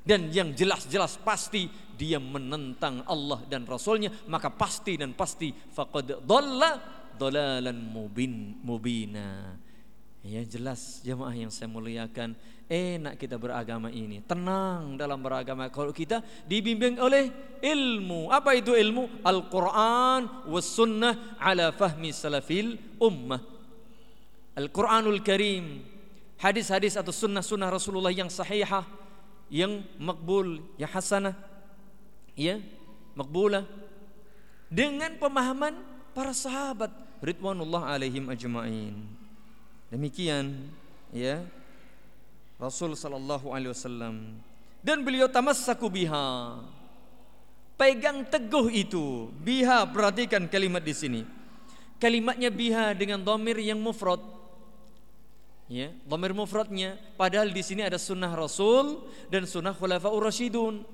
S2: Dan yang jelas-jelas pasti dia menentang Allah dan Rasulnya maka pasti dan pasti faqad dhalla dhalalan mubin mubina ya jelas jemaah yang saya muliakan. Enak kita beragama ini. Tenang dalam beragama. Kalau kita dibimbing oleh ilmu. Apa itu ilmu? Al-Quran was sunnah ala fahmi salafil ummah. Al-Quranul Karim. Hadis-hadis atau sunnah-sunnah Rasulullah yang sahihah yang makbul yang hasanah ya makbulah dengan pemahaman para sahabat ridwanullah alaihim ajmain demikian ya Rasul sallallahu alaihi wasallam. Dan beliau tamassaku biha. Pegang teguh itu. Biha perhatikan kalimat di sini. Kalimatnya biha dengan domir yang mufrad. Ya domir mufradnya. Padahal di sini ada sunnah Rasul dan sunnah khulafaur rasyidun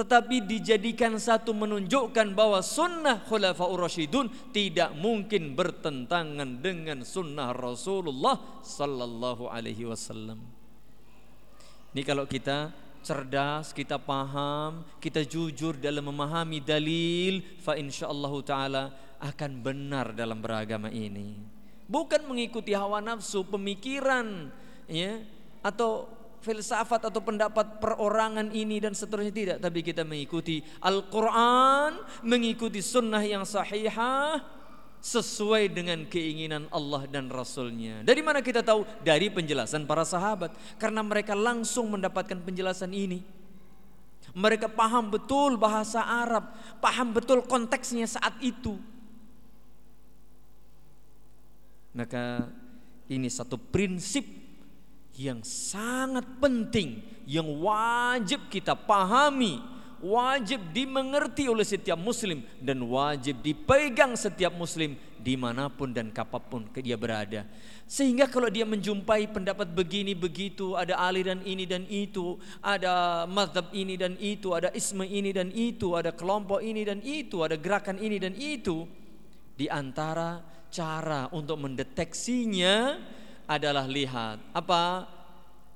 S2: tetapi dijadikan satu menunjukkan bahwa sunnah khulafaur rasyidun tidak mungkin bertentangan dengan sunnah Rasulullah sallallahu alaihi wasallam. Ini kalau kita cerdas, kita paham, kita jujur dalam memahami dalil, fa insyaallah taala akan benar dalam beragama ini. Bukan mengikuti hawa nafsu, pemikiran, ya, atau filsafat atau pendapat perorangan ini dan seterusnya tidak. Tapi kita mengikuti Al-Qur'an mengikuti sunnah yang sahihah sesuai dengan keinginan Allah dan Rasulnya. Dari mana kita tahu? Dari penjelasan para sahabat. Karena mereka langsung mendapatkan penjelasan ini. Mereka paham betul bahasa Arab. Paham betul konteksnya saat itu. Maka ini satu prinsip yang sangat penting yang wajib kita pahami, wajib dimengerti oleh setiap muslim dan wajib dipegang setiap muslim di mana pun dan kapan pun dia berada. Sehingga kalau dia menjumpai pendapat begini begitu, ada aliran ini dan itu, ada mazhab ini dan itu, ada isme ini dan itu, ada kelompok ini dan itu, ada gerakan ini dan itu, di antara cara untuk mendeteksinya adalah lihat apa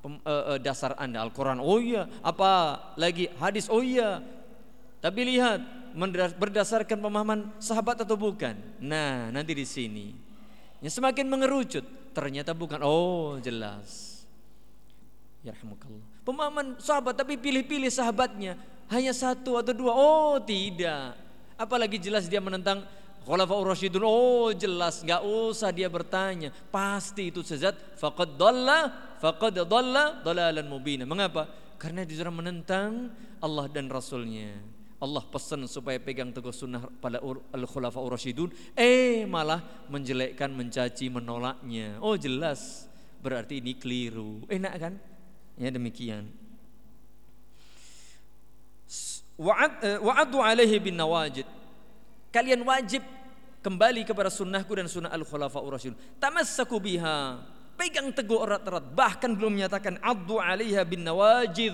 S2: uh, uh, dasar Anda Al-Qur'an. Oh iya, apa lagi hadis? Oh iya. Tapi lihat berdasarkan pemahaman sahabat atau bukan. Nah, nanti di sini. Yang semakin mengerucut, ternyata bukan. Oh, jelas. Ya Pemahaman sahabat tapi pilih-pilih sahabatnya hanya satu atau dua. Oh, tidak. Apalagi jelas dia menentang Khulafaur Rasyidun oh jelas nggak usah dia bertanya. Pasti itu sesat faqad dhalla faqad dhalla dhalalan mubina. Mengapa? Karena dia menentang Allah dan Rasulnya. Allah pesan supaya pegang teguh sunnah pada al khulafaur rasyidun eh malah menjelekkan mencaci menolaknya. Oh jelas. Berarti ini keliru. Enak kan? Ya demikian. Wa'adu alaihi bin nawajid kalian wajib kembali kepada sunnahku dan sunnah al-khulafa urasyidun. Tamassaku biha. Pegang teguh erat-erat. Bahkan belum menyatakan addu alaiha bin nawajid.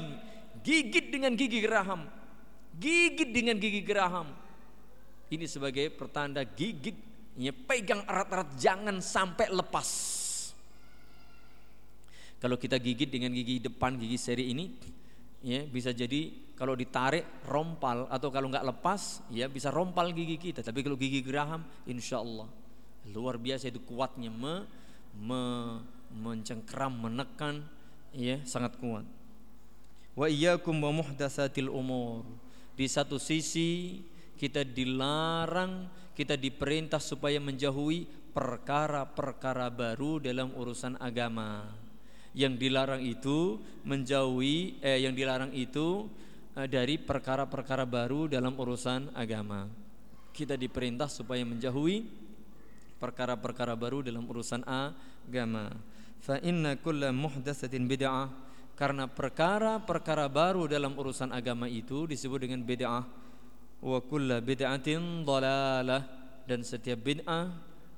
S2: Gigit dengan gigi geraham. Gigit dengan gigi geraham. Ini sebagai pertanda gigit. Ya, pegang erat-erat jangan sampai lepas. Kalau kita gigit dengan gigi depan gigi seri ini, ya bisa jadi kalau ditarik rompal atau kalau nggak lepas ya bisa rompal gigi kita. Tapi kalau gigi geraham insya Allah luar biasa itu kuatnya me, me, mencengkram menekan ya sangat kuat. Wa iyyakum wa muhdatsatil umur. Di satu sisi kita dilarang, kita diperintah supaya menjauhi perkara-perkara baru dalam urusan agama. Yang dilarang itu menjauhi eh yang dilarang itu eh, dari perkara-perkara baru dalam urusan agama. Kita diperintah supaya menjauhi perkara-perkara baru dalam urusan agama. Fa inna kulla muhdatsatin bid'ah karena perkara-perkara baru dalam urusan agama itu disebut dengan bid'ah wa kulla bid'atin dhalalah dan setiap bid'ah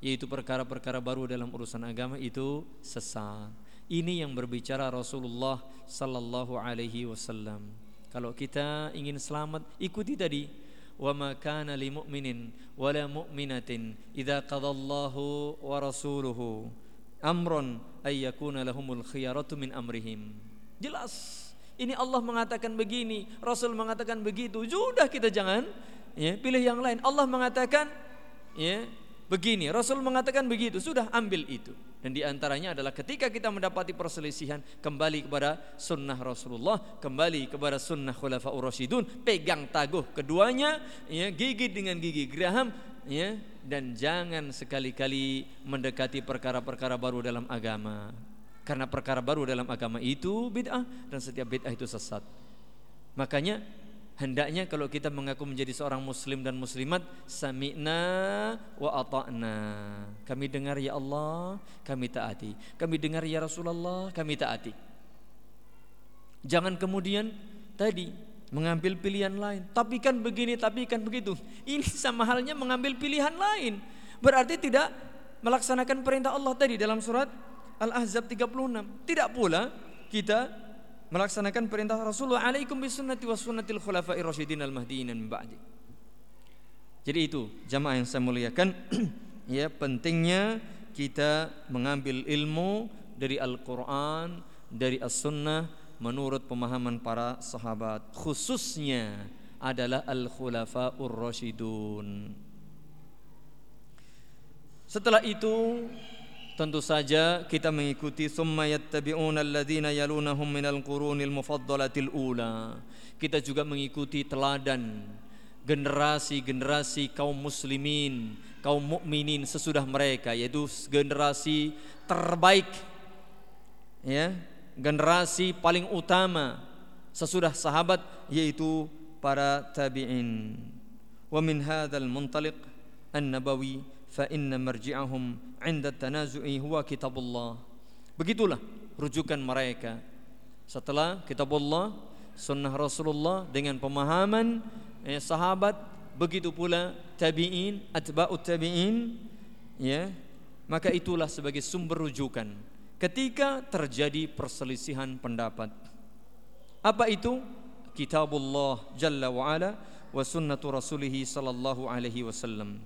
S2: yaitu perkara-perkara baru dalam urusan agama itu sesat. Ini yang berbicara Rasulullah sallallahu alaihi wasallam. Kalau kita ingin selamat, ikuti tadi. Wa ma kana lil mu'minin wa la mu'minatin idza qadallahu wa rasuluhu amran ay yakuna lahumul khiyaratu min amrihim. Jelas ini Allah mengatakan begini, Rasul mengatakan begitu. Sudah kita jangan ya, pilih yang lain. Allah mengatakan ya, begini, Rasul mengatakan begitu. Sudah ambil itu. Dan di antaranya adalah ketika kita mendapati perselisihan kembali kepada sunnah Rasulullah, kembali kepada sunnah Khulafaur Rasyidun, pegang taguh keduanya, ya, gigi dengan gigi geraham, ya, dan jangan sekali-kali mendekati perkara-perkara baru dalam agama. Karena perkara baru dalam agama itu bid'ah dan setiap bid'ah itu sesat. Makanya hendaknya kalau kita mengaku menjadi seorang muslim dan muslimat sami'na wa ata'na. Kami dengar ya Allah, kami taati. Kami dengar ya Rasulullah, kami taati. Jangan kemudian tadi mengambil pilihan lain. Tapi kan begini, tapi kan begitu. Ini sama halnya mengambil pilihan lain. Berarti tidak melaksanakan perintah Allah tadi dalam surat Al-Ahzab 36. Tidak pula kita melaksanakan perintah Rasulullah alaikum bisunnati wa sunnatil khulafa'ir rasyidin al-mahdiyyin min ba'di. Jadi itu jamaah yang saya muliakan (clears throat) ya pentingnya kita mengambil ilmu dari Al-Qur'an, dari As-Sunnah menurut pemahaman para sahabat khususnya adalah al-khulafa'ur rasyidun. Setelah itu Tentu saja kita mengikuti summa yattabi'una alladhina yalunahum minal qurunil mufaddalatil ula. Kita juga mengikuti teladan generasi-generasi kaum muslimin, kaum mukminin sesudah mereka yaitu generasi terbaik ya, generasi paling utama sesudah sahabat yaitu para tabi'in. Wa min hadzal muntaliq an-nabawi fa inna marji'ahum 'inda tanazu'i huwa kitabullah. Begitulah rujukan mereka. Setelah kitabullah, sunnah Rasulullah dengan pemahaman eh, sahabat, begitu pula tabi'in, atba'ut tabi'in, ya. Maka itulah sebagai sumber rujukan ketika terjadi perselisihan pendapat. Apa itu? Kitabullah Jalla wa ala wa sunnatu Rasulih sallallahu alaihi wasallam.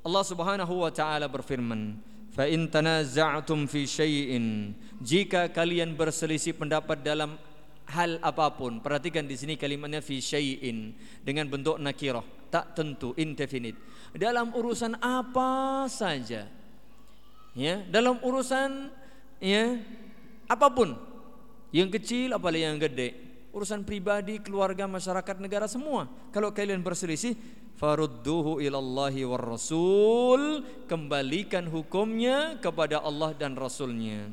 S2: Allah Subhanahu wa taala berfirman, "Fa in tanaza'tum fi syai'in" Jika kalian berselisih pendapat dalam hal apa pun, perhatikan di sini kalimatnya fi syai'in dengan bentuk nakirah, tak tentu, indefinite. Dalam urusan apa saja. Ya, dalam urusan ya apa pun. Yang kecil apalagi yang gede. Urusan pribadi, keluarga, masyarakat, negara semua. Kalau kalian berselisih, farudduhu ilallahi war rasul kembalikan hukumnya kepada Allah dan rasulnya.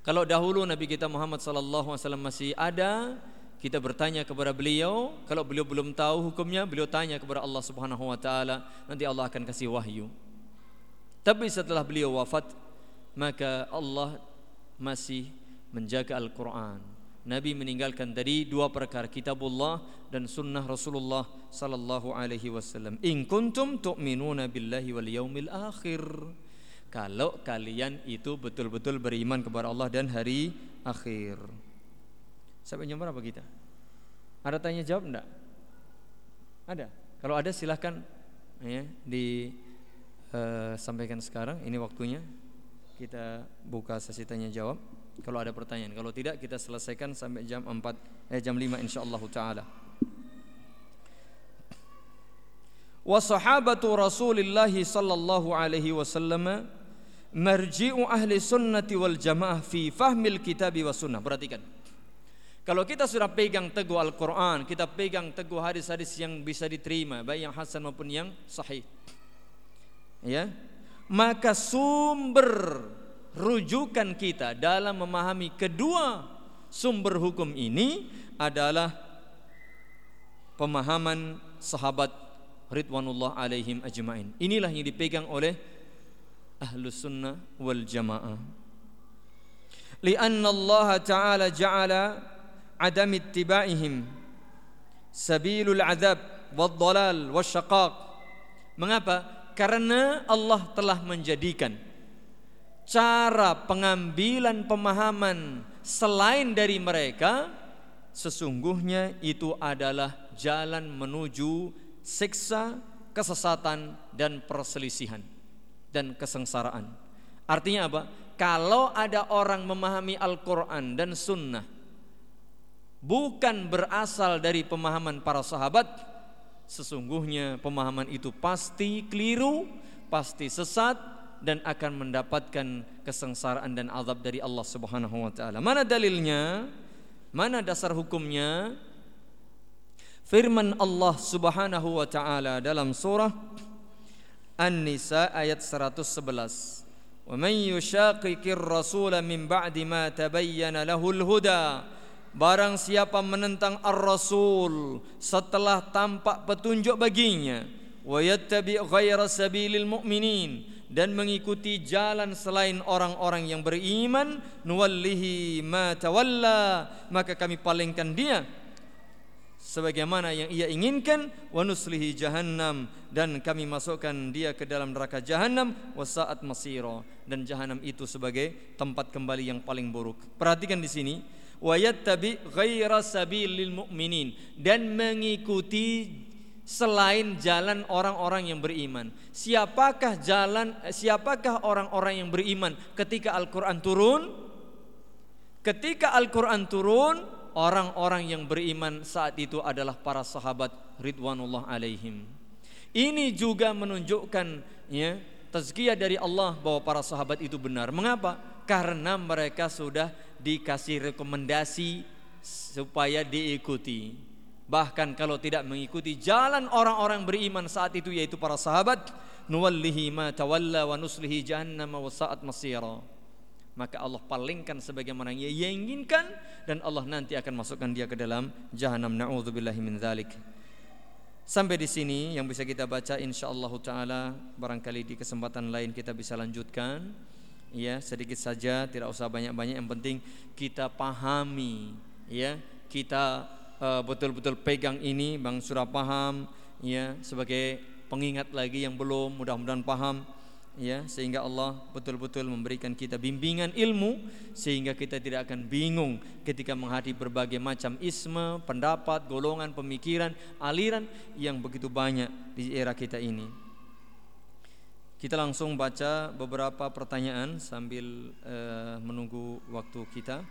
S2: Kalau dahulu Nabi kita Muhammad sallallahu alaihi wasallam masih ada kita bertanya kepada beliau. Kalau beliau belum tahu hukumnya beliau tanya kepada Allah Subhanahu wa taala nanti Allah akan kasih wahyu. Tapi setelah beliau wafat maka Allah masih menjaga Al-Qur'an Nabi meninggalkan tadi dua perkara kitabullah dan sunnah Rasulullah sallallahu alaihi wasallam. In kuntum tu'minuna billahi wal yaumil akhir. Kalau kalian itu betul-betul beriman kepada Allah dan hari akhir. Sampai jam berapa kita? Ada tanya jawab enggak? Ada. Kalau ada silahkan ya di uh, sampaikan sekarang ini waktunya kita buka sesi tanya jawab kalau ada pertanyaan. Kalau tidak kita selesaikan sampai jam 4 eh jam 5 insyaallah taala. Wa sahabatu Rasulillah sallallahu alaihi wasallam marji'u ahli sunnati wal jamaah fi fahmil kitab wa sunnah. Perhatikan. Kalau kita sudah pegang teguh Al-Quran, kita pegang teguh hadis-hadis yang bisa diterima, baik yang hasan maupun yang sahih. Ya, maka sumber rujukan kita dalam memahami kedua sumber hukum ini adalah pemahaman sahabat ridwanullah alaihim ajmain. Inilah yang dipegang oleh ahlus sunnah wal jamaah. Lianna Allah Ta'ala ja'ala adam ittiba'ihim sabilul adab wad dalal wasyaqaq. Mengapa? Karena Allah telah menjadikan cara pengambilan pemahaman selain dari mereka sesungguhnya itu adalah jalan menuju siksa, kesesatan dan perselisihan dan kesengsaraan. Artinya apa? Kalau ada orang memahami Al-Qur'an dan sunnah bukan berasal dari pemahaman para sahabat, sesungguhnya pemahaman itu pasti keliru, pasti sesat dan akan mendapatkan kesengsaraan dan azab dari Allah Subhanahu wa taala. Mana dalilnya? Mana dasar hukumnya? Firman Allah Subhanahu wa taala dalam surah An-Nisa ayat 111. Wa man yushaqiqir rasul min ba'di ma tabayyana lahul huda Barang siapa menentang ar-rasul setelah tampak petunjuk baginya wa yattabi ghaira sabilil mu'minin dan mengikuti jalan selain orang-orang yang beriman nuwallihi ma tawalla maka kami palingkan dia sebagaimana yang ia inginkan wa nuslihi jahannam dan kami masukkan dia ke dalam neraka jahannam wa saat masira dan jahannam itu sebagai tempat kembali yang paling buruk. Perhatikan di sini wa yattabi ghaira sabilil mu'minin dan mengikuti selain jalan orang-orang yang beriman. Siapakah jalan siapakah orang-orang yang beriman ketika Al-Qur'an turun? Ketika Al-Qur'an turun, orang-orang yang beriman saat itu adalah para sahabat ridwanullah alaihim. Ini juga menunjukkan ya tazkiyah dari Allah bahwa para sahabat itu benar. Mengapa? Karena mereka sudah dikasih rekomendasi supaya diikuti. Bahkan kalau tidak mengikuti jalan orang-orang beriman saat itu yaitu para sahabat, nuwallihi ma tawalla wa nuslihi jahannam wa sa'at masira. Maka Allah palingkan sebagaimana yang ia inginkan dan Allah nanti akan masukkan dia ke dalam jahanam naudzubillahi min dzalik. Sampai di sini yang bisa kita baca insyaallah taala barangkali di kesempatan lain kita bisa lanjutkan. Ya sedikit saja tidak usah banyak-banyak. Yang penting kita pahami ya kita uh, betul-betul pegang ini Bang sudah paham ya sebagai pengingat lagi yang belum mudah-mudahan paham ya sehingga Allah betul-betul memberikan kita bimbingan ilmu sehingga kita tidak akan bingung ketika menghadapi berbagai macam isme, pendapat, golongan, pemikiran, aliran yang begitu banyak di era kita ini. Kita langsung baca beberapa pertanyaan sambil uh, menunggu waktu kita.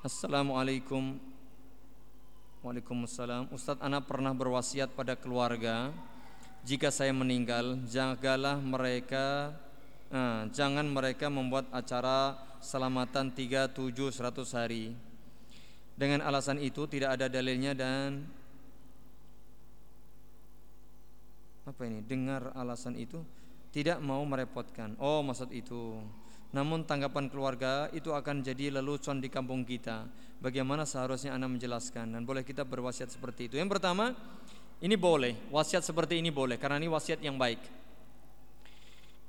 S2: Assalamualaikum Waalaikumsalam. Ustadz Ana pernah berwasiat pada keluarga jika saya meninggal jagalah mereka nah, jangan mereka membuat acara selamatan 3 7 100 hari. Dengan alasan itu tidak ada dalilnya dan apa ini? Dengar alasan itu tidak mau merepotkan. Oh maksud itu namun tanggapan keluarga itu akan jadi lelucon di kampung kita bagaimana seharusnya anda menjelaskan dan boleh kita berwasiat seperti itu yang pertama ini boleh, wasiat seperti ini boleh karena ini wasiat yang baik.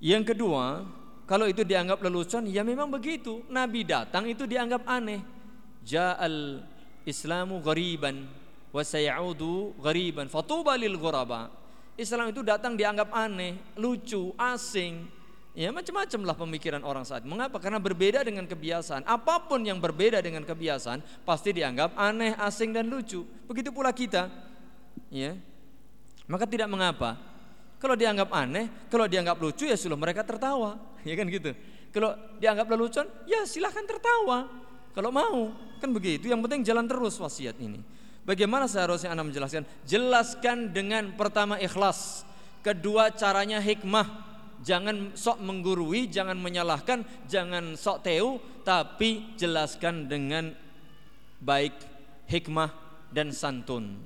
S2: Yang kedua, kalau itu dianggap lelucon, ya memang begitu. Nabi datang itu dianggap aneh. Ja'al Islamu ghariban wa sayaudu ghariban fatuba lil ghuraba. Islam itu datang dianggap aneh, lucu, asing. Ya macam-macam lah pemikiran orang saat. Mengapa? Karena berbeda dengan kebiasaan. Apa pun yang berbeda dengan kebiasaan pasti dianggap aneh, asing dan lucu. Begitu pula kita. Ya. Maka tidak mengapa. Kalau dianggap aneh kalau dianggap lucu ya sudah mereka tertawa. (laughs) Ya kan gitu? Kalau dianggap lelucon ya silahkan tertawa. Kalau mau. Kan begitu? Yang penting jalan terus wasiat ini. Bagaimana seharusnya anda menjelaskan? Jelaskan dengan pertama ikhlas. Kedua caranya hikmah jangan sok menggurui jangan menyalahkan jangan sok teu tapi jelaskan dengan baik hikmah dan santun.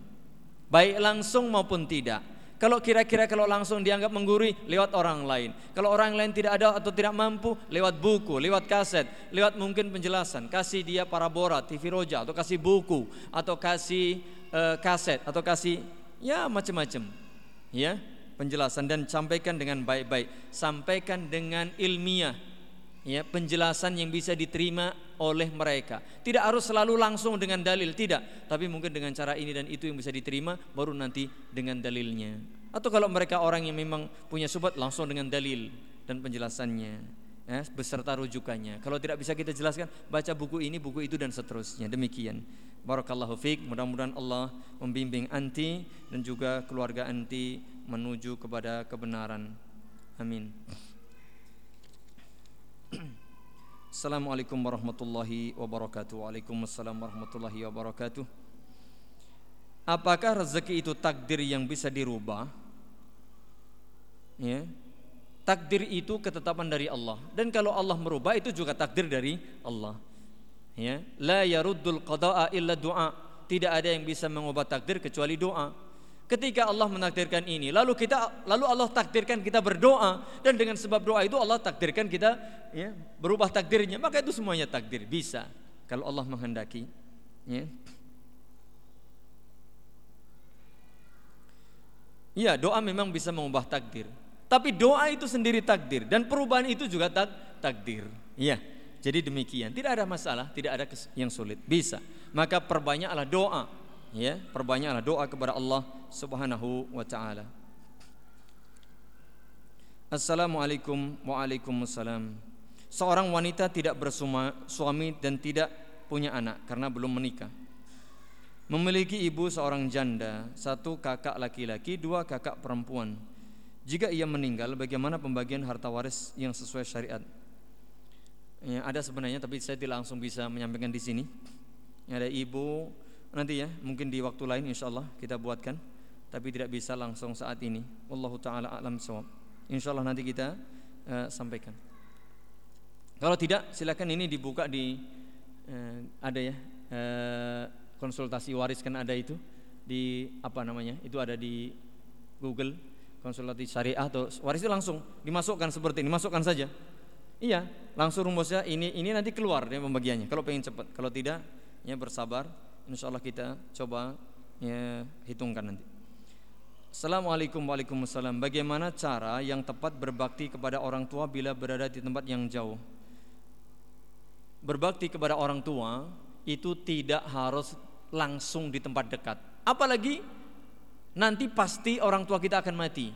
S2: Baik langsung maupun tidak. Kalau kira-kira kalau langsung dianggap menggurui lewat orang lain. Kalau orang lain tidak ada atau tidak mampu lewat buku, lewat kaset, lewat mungkin penjelasan. Kasih dia parabola, TV roja atau kasih buku atau kasih uh, kaset atau kasih ya macam-macam. Ya, penjelasan dan sampaikan dengan baik-baik. Sampaikan dengan ilmiah. Ya, penjelasan yang bisa diterima oleh mereka. Tidak harus selalu langsung dengan dalil, tidak. Tapi mungkin dengan cara ini dan itu yang bisa diterima, baru nanti dengan dalilnya. Atau kalau mereka orang yang memang punya subat, langsung dengan dalil dan penjelasannya. Ya, beserta rujukannya. Kalau tidak bisa kita jelaskan, baca buku ini, buku itu dan seterusnya. Demikian. Barakallahu fiq. Mudah-mudahan Allah membimbing anti dan juga keluarga anti menuju kepada kebenaran. Amin. Assalamualaikum warahmatullahi wabarakatuh. Waalaikumsalam warahmatullahi wabarakatuh. Apakah rezeki itu takdir yang bisa dirubah? Ya. Takdir itu ketetapan dari Allah dan kalau Allah merubah itu juga takdir dari Allah. Ya, la yaruddul qada'a illa du'a. Tidak ada yang bisa mengubah takdir kecuali doa. Ketika Allah menakdirkan ini, lalu kita lalu Allah takdirkan kita berdoa dan dengan sebab doa itu Allah takdirkan kita ya, berubah takdirnya, maka itu semuanya takdir bisa kalau Allah menghendaki, ya. Iya, doa memang bisa mengubah takdir. Tapi doa itu sendiri takdir dan perubahan itu juga tak, takdir. Iya. Jadi demikian, tidak ada masalah, tidak ada yang sulit, bisa. Maka perbanyaklah doa ya perbanyaklah doa kepada Allah Subhanahu wa taala Assalamualaikum Waalaikumsalam Seorang wanita tidak bersuami dan tidak punya anak karena belum menikah Memiliki ibu seorang janda Satu kakak laki-laki, dua kakak perempuan Jika ia meninggal bagaimana pembagian harta waris yang sesuai syariat? Ya, Ada sebenarnya tapi saya tidak langsung bisa menyampaikan di sini. Ada ibu nanti ya mungkin di waktu lain insya Allah kita buatkan. Tapi tidak bisa langsung saat ini. Wallahu taala alam sawab Allah nanti kita uh, sampaikan. Kalau tidak silakan ini dibuka di uh, ada ya uh, konsultasi waris kan ada itu. Di apa namanya itu ada di Google konsultasi syariah atau waris itu langsung dimasukkan seperti ini masukkan saja. Iya langsung rumusnya ini ini nanti keluar ya pembagiannya kalau pengen cepat. Kalau tidak ya bersabar. Insya Allah kita coba ya, hitungkan nanti. Assalamualaikum Waalaikumsalam. Bagaimana cara yang tepat berbakti kepada orang tua bila berada di tempat yang jauh? Berbakti kepada orang tua itu tidak harus langsung di tempat dekat. Apalagi nanti pasti orang tua kita akan mati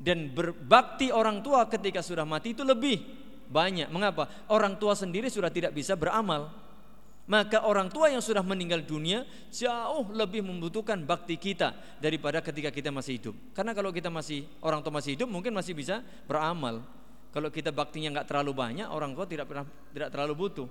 S2: Dan berbakti orang tua ketika sudah mati itu lebih banyak Mengapa? Orang tua sendiri sudah tidak bisa beramal maka orang tua yang sudah meninggal dunia jauh lebih membutuhkan bakti kita daripada ketika kita masih hidup. Karena kalau kita masih orang tua masih hidup mungkin masih bisa beramal. Kalau kita baktinya nggak terlalu banyak, orang tua tidak pernah tidak terlalu butuh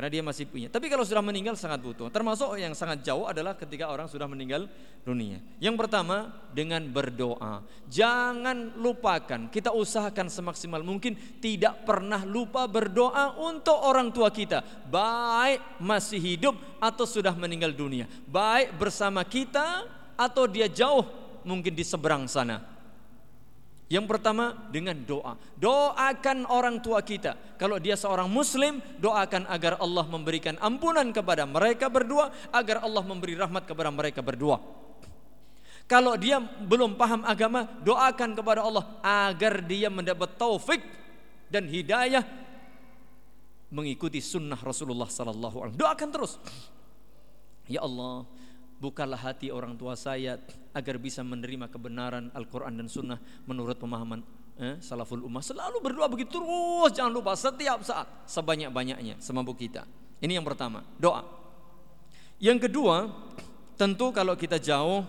S2: karena dia masih punya. Tapi kalau sudah meninggal sangat butuh. Termasuk yang sangat jauh adalah ketika orang sudah meninggal dunia. Yang pertama dengan berdoa. Jangan lupakan, kita usahakan semaksimal mungkin tidak pernah lupa berdoa untuk orang tua kita, baik masih hidup atau sudah meninggal dunia. Baik bersama kita atau dia jauh mungkin di seberang sana. Yang pertama dengan doa. Doakan orang tua kita. Kalau dia seorang muslim, doakan agar Allah memberikan ampunan kepada mereka berdua, agar Allah memberi rahmat kepada mereka berdua. Kalau dia belum paham agama, doakan kepada Allah agar dia mendapat taufik dan hidayah mengikuti sunnah Rasulullah sallallahu alaihi Doakan terus. Ya Allah, bukalah hati orang tua saya agar bisa menerima kebenaran Al-Quran dan Sunnah menurut pemahaman eh, salaful ummah. Selalu berdoa begitu terus. Jangan lupa setiap saat sebanyak-banyaknya semampu kita. Ini yang pertama doa. Yang kedua tentu kalau kita jauh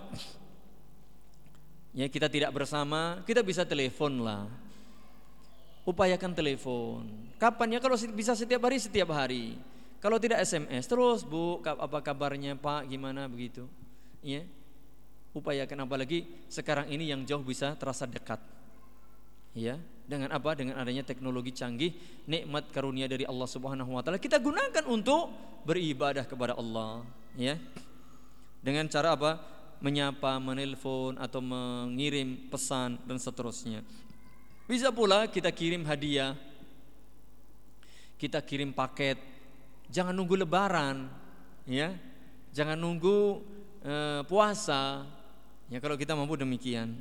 S2: ya kita tidak bersama kita bisa telepon lah. Upayakan telepon. Kapan ya? Kalau bisa setiap hari setiap hari. Kalau tidak SMS terus Bu, apa kabarnya Pak, gimana? begitu. Ya. Upayakan apalagi sekarang ini yang jauh bisa terasa dekat. Ya, dengan apa? Dengan adanya teknologi canggih, nikmat karunia dari Allah Subhanahu wa taala kita gunakan untuk beribadah kepada Allah, ya. Dengan cara apa? Menyapa, menelpon atau mengirim pesan dan seterusnya. Bisa pula kita kirim hadiah. Kita kirim paket. Jangan nunggu lebaran, ya. Jangan nunggu uh, puasa. Ya kalau kita mampu demikian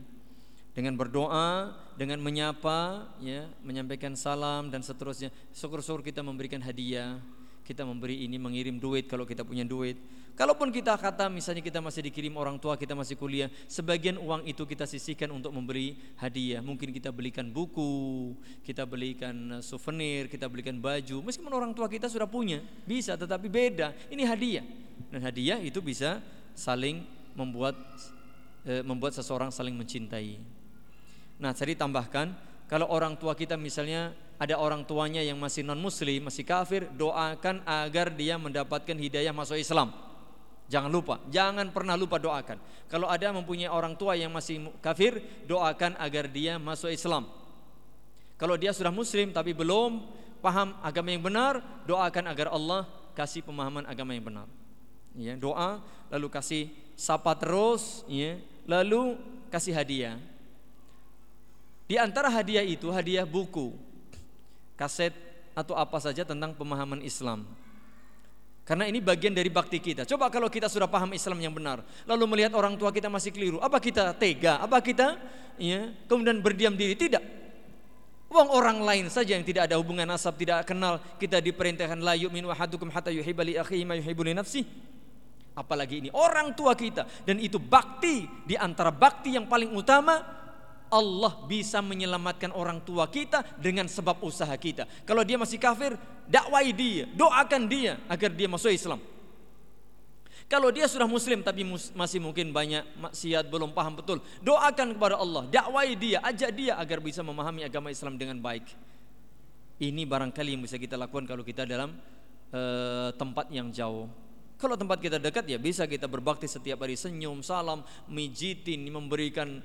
S2: dengan berdoa, dengan menyapa, ya, menyampaikan salam dan seterusnya. Syukur-syukur kita memberikan hadiah, kita memberi ini, mengirim duit kalau kita punya duit. Kalaupun kita kata misalnya kita masih dikirim orang tua, kita masih kuliah, sebagian uang itu kita sisihkan untuk memberi hadiah. Mungkin kita belikan buku, kita belikan eh, souvenir, kita belikan baju. Meskipun orang tua kita sudah punya, bisa tetapi beda. Ini hadiah. Dan hadiah itu bisa saling membuat eh, membuat seseorang saling mencintai. Nah, saya ditambahkan kalau orang tua kita misalnya ada orang tuanya yang masih non muslim, masih kafir, doakan agar dia mendapatkan hidayah masuk Islam. Jangan lupa, jangan pernah lupa doakan. Kalau ada mempunyai orang tua yang masih kafir, doakan agar dia masuk Islam. Kalau dia sudah muslim tapi belum paham agama yang benar, doakan agar Allah kasih pemahaman agama yang benar. Ya, doa lalu kasih sapa terus, ya, lalu kasih hadiah. Di antara hadiah itu hadiah buku, kaset atau apa saja tentang pemahaman Islam. Karena ini bagian dari bakti kita. Coba kalau kita sudah paham Islam yang benar, lalu melihat orang tua kita masih keliru, apa kita tega? Apa kita ya, kemudian berdiam diri? Tidak. Uang orang lain saja yang tidak ada hubungan nasab, tidak kenal, kita diperintahkan la yu'min wahadukum hatta akhihi ma. Apalagi ini orang tua kita dan itu bakti di antara bakti yang paling utama Allah bisa menyelamatkan orang tua kita dengan sebab usaha kita. Kalau dia masih kafir, dakwai dia, doakan dia agar dia masuk Islam. Kalau dia sudah muslim tapi masih mungkin banyak maksiat belum paham betul, doakan kepada Allah, dakwai dia, ajak dia agar bisa memahami agama Islam dengan baik. Ini barangkali yang bisa kita lakukan kalau kita dalam uh, tempat yang jauh. Kalau tempat kita dekat ya bisa kita berbakti setiap hari senyum, salam, mijitin, memberikan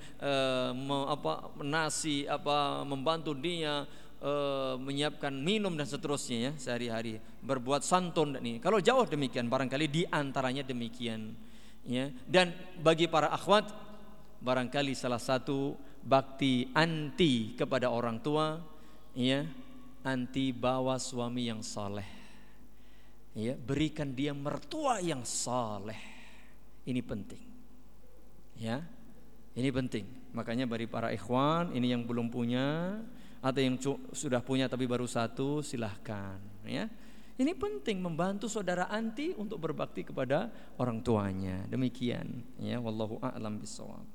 S2: me, apa nasi, apa membantu dia uh, menyiapkan minum dan seterusnya ya sehari-hari. Berbuat santun ini. Kalau jauh demikian barangkali di antaranya demikian ya. Dan bagi para akhwat barangkali salah satu bakti anti kepada orang tua ya anti bawa suami yang soleh ya berikan dia mertua yang saleh. Ini penting. Ya ini penting. Makanya bagi para ikhwan ini yang belum punya atau yang sudah punya tapi baru satu silahkan. Ya ini penting membantu saudara anti untuk berbakti kepada orang tuanya. Demikian. Ya wallahu a'lam bissawab.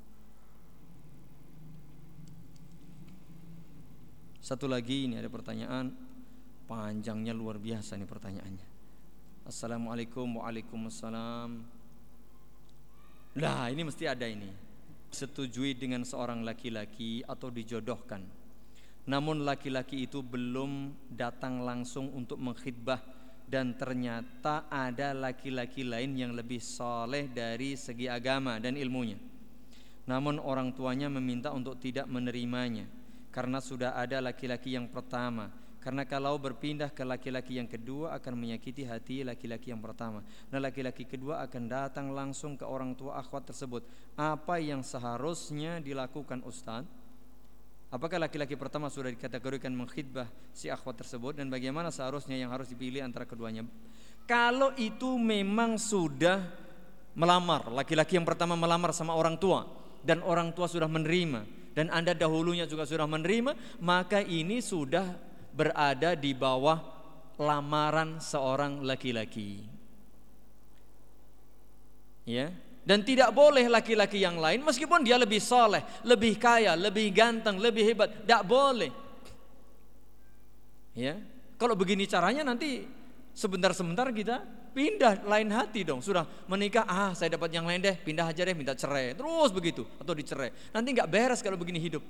S2: Satu lagi ini ada pertanyaan. Panjangnya luar biasa ini pertanyaannya Assalamualaikum Waalaikumsalam. Lah ini mesti ada ini. Setujui dengan seorang laki-laki atau dijodohkan. Namun laki-laki itu belum datang langsung untuk mengkhidbah Dan ternyata ada laki-laki lain yang lebih soleh dari segi agama dan ilmunya. Namun orang tuanya meminta untuk tidak menerimanya Karena sudah ada laki-laki yang pertama karena kalau berpindah ke laki-laki yang kedua akan menyakiti hati laki-laki yang pertama. Nah laki-laki kedua akan datang langsung ke orang tua akhwat tersebut. Apa yang seharusnya dilakukan Ustaz? Apakah laki-laki pertama sudah dikategorikan mengkhidbah si akhwat tersebut dan bagaimana seharusnya yang harus dipilih antara keduanya? Kalau itu memang sudah melamar, laki-laki yang pertama melamar sama orang tua dan orang tua sudah menerima dan Anda dahulunya juga sudah menerima, maka ini sudah berada di bawah lamaran seorang laki-laki. Ya, dan tidak boleh laki-laki yang lain meskipun dia lebih soleh, lebih kaya, lebih ganteng, lebih hebat, tidak boleh. Ya, kalau begini caranya nanti sebentar-sebentar kita pindah lain hati dong. Sudah menikah, ah saya dapat yang lain deh, pindah aja deh, minta cerai. Terus begitu atau dicerai. Nanti nggak beres kalau begini hidup.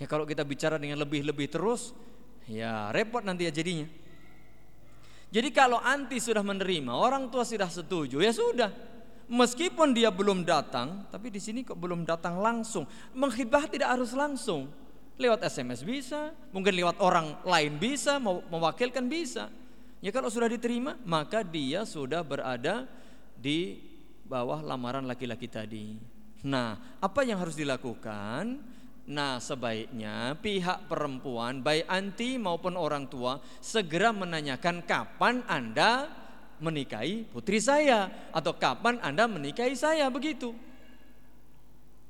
S2: Ya kalau kita bicara dengan lebih-lebih terus, Ya repot nanti ya jadinya. Jadi kalau anti sudah menerima, orang tua sudah setuju, ya sudah. Meskipun dia belum datang, tapi di sini kok belum datang langsung. Menghibah tidak harus langsung. Lewat SMS bisa, mungkin lewat orang lain bisa, mewakilkan bisa. Ya kalau sudah diterima, maka dia sudah berada di bawah lamaran laki-laki tadi. Nah, apa yang harus dilakukan? Nah, sebaiknya pihak perempuan, baik anti maupun orang tua, segera menanyakan kapan Anda menikahi putri saya atau kapan Anda menikahi saya begitu.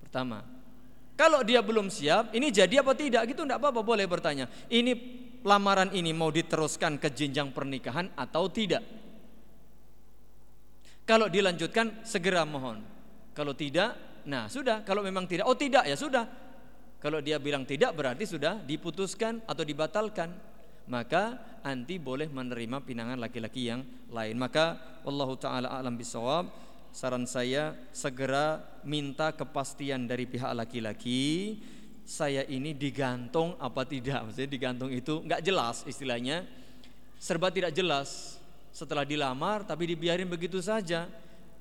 S2: Pertama, kalau dia belum siap, ini jadi apa tidak gitu tidak apa-apa boleh bertanya. Ini lamaran ini mau diteruskan ke jenjang pernikahan atau tidak? Kalau dilanjutkan segera mohon. Kalau tidak, nah sudah. Kalau memang tidak, oh tidak ya sudah. Kalau dia bilang tidak berarti sudah diputuskan atau dibatalkan. Maka anti boleh menerima pinangan laki-laki yang lain. Maka Allah taala alam bisawab saran saya segera minta kepastian dari pihak laki-laki saya ini digantung apa tidak. Maksudnya digantung itu nggak jelas istilahnya. Serba tidak jelas. Setelah dilamar tapi dibiarin begitu saja.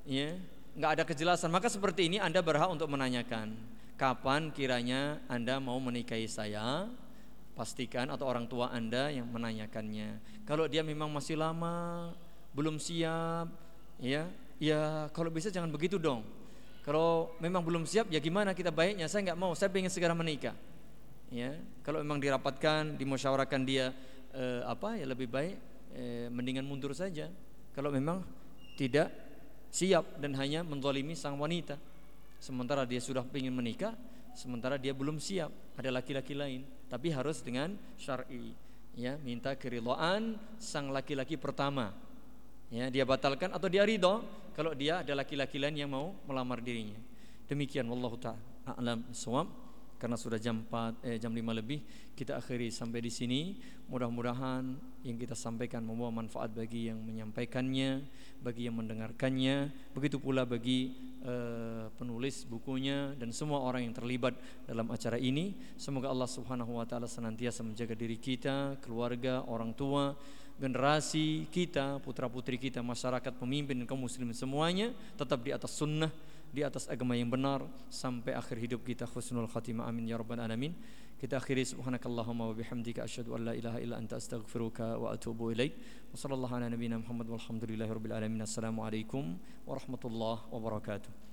S2: Ya nggak ada kejelasan. Maka seperti ini anda berhak untuk menanyakan kapan kiranya anda mau menikahi saya pastikan atau orang tua anda yang menanyakannya kalau dia memang masih lama belum siap ya ya kalau bisa jangan begitu dong. Kalau memang belum siap ya gimana kita baiknya? Saya nggak mau, saya ingin segera menikah. Ya, kalau memang dirapatkan, dimusyawarahkan dia eh, apa ya lebih baik eh, mendingan mundur saja. Kalau memang tidak siap dan hanya menzalimi sang wanita. Sementara dia sudah ingin menikah, sementara dia belum siap, ada laki-laki lain, tapi harus dengan syar'i. Ya, minta keridhaan sang laki-laki pertama. Ya dia batalkan atau dia ridho kalau dia ada laki-laki lain yang mau melamar dirinya. Demikian wallahu taala a'lam karena sudah jam 4 eh, jam 5 lebih kita akhiri sampai di sini. Mudah-mudahan yang kita sampaikan membawa manfaat bagi yang menyampaikannya bagi yang mendengarkannya. Begitu pula bagi uh, penulis bukunya dan semua orang yang terlibat dalam acara ini. Semoga Allah Subhanahu wa taala senantiasa menjaga diri kita keluarga orang tua generasi kita, putra-putri kita, masyarakat, pemimpin kaum muslimin semuanya tetap di atas sunnah, di atas agama yang benar sampai akhir hidup kita husnul khatimah amin ya rabbal alamin. Kita akhiri subhanakallahumma wa bihamdika asyhadu an la ilaha illa anta astaghfiruka wa atubu ilaik. Wa sallallahu ala nabiyyina Muhammad walhamdulillahi rabbil alamin. Assalamualaikum warahmatullahi wabarakatuh.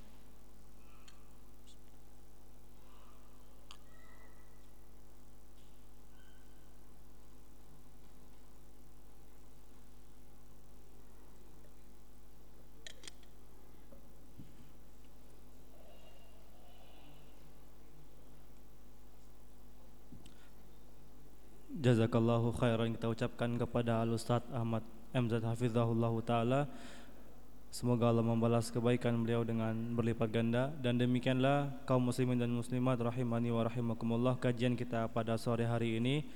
S1: Jazakallahu khairan kita ucapkan kepada Al Ustaz Ahmad MZ Hafizahullah Ta'ala. Semoga Allah membalas kebaikan beliau dengan berlipat ganda. Dan demikianlah kaum muslimin dan muslimat rahimani wa rahimakumullah Kajian kita pada sore hari ini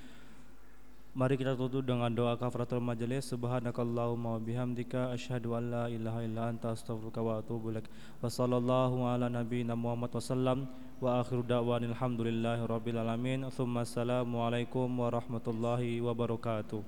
S1: Mari kita tutup dengan doa kafaratul majelis. Subhanakallahumma wa bihamdika asyhadu an la ilaha illa anta astaghfiruka wa atubu ilaik. Wa sallallahu ala nabiyyina Muhammad wasallam wa akhiru da'wanil hamdulillahi rabbil alamin. Tsumma assalamu alaikum warahmatullahi wabarakatuh.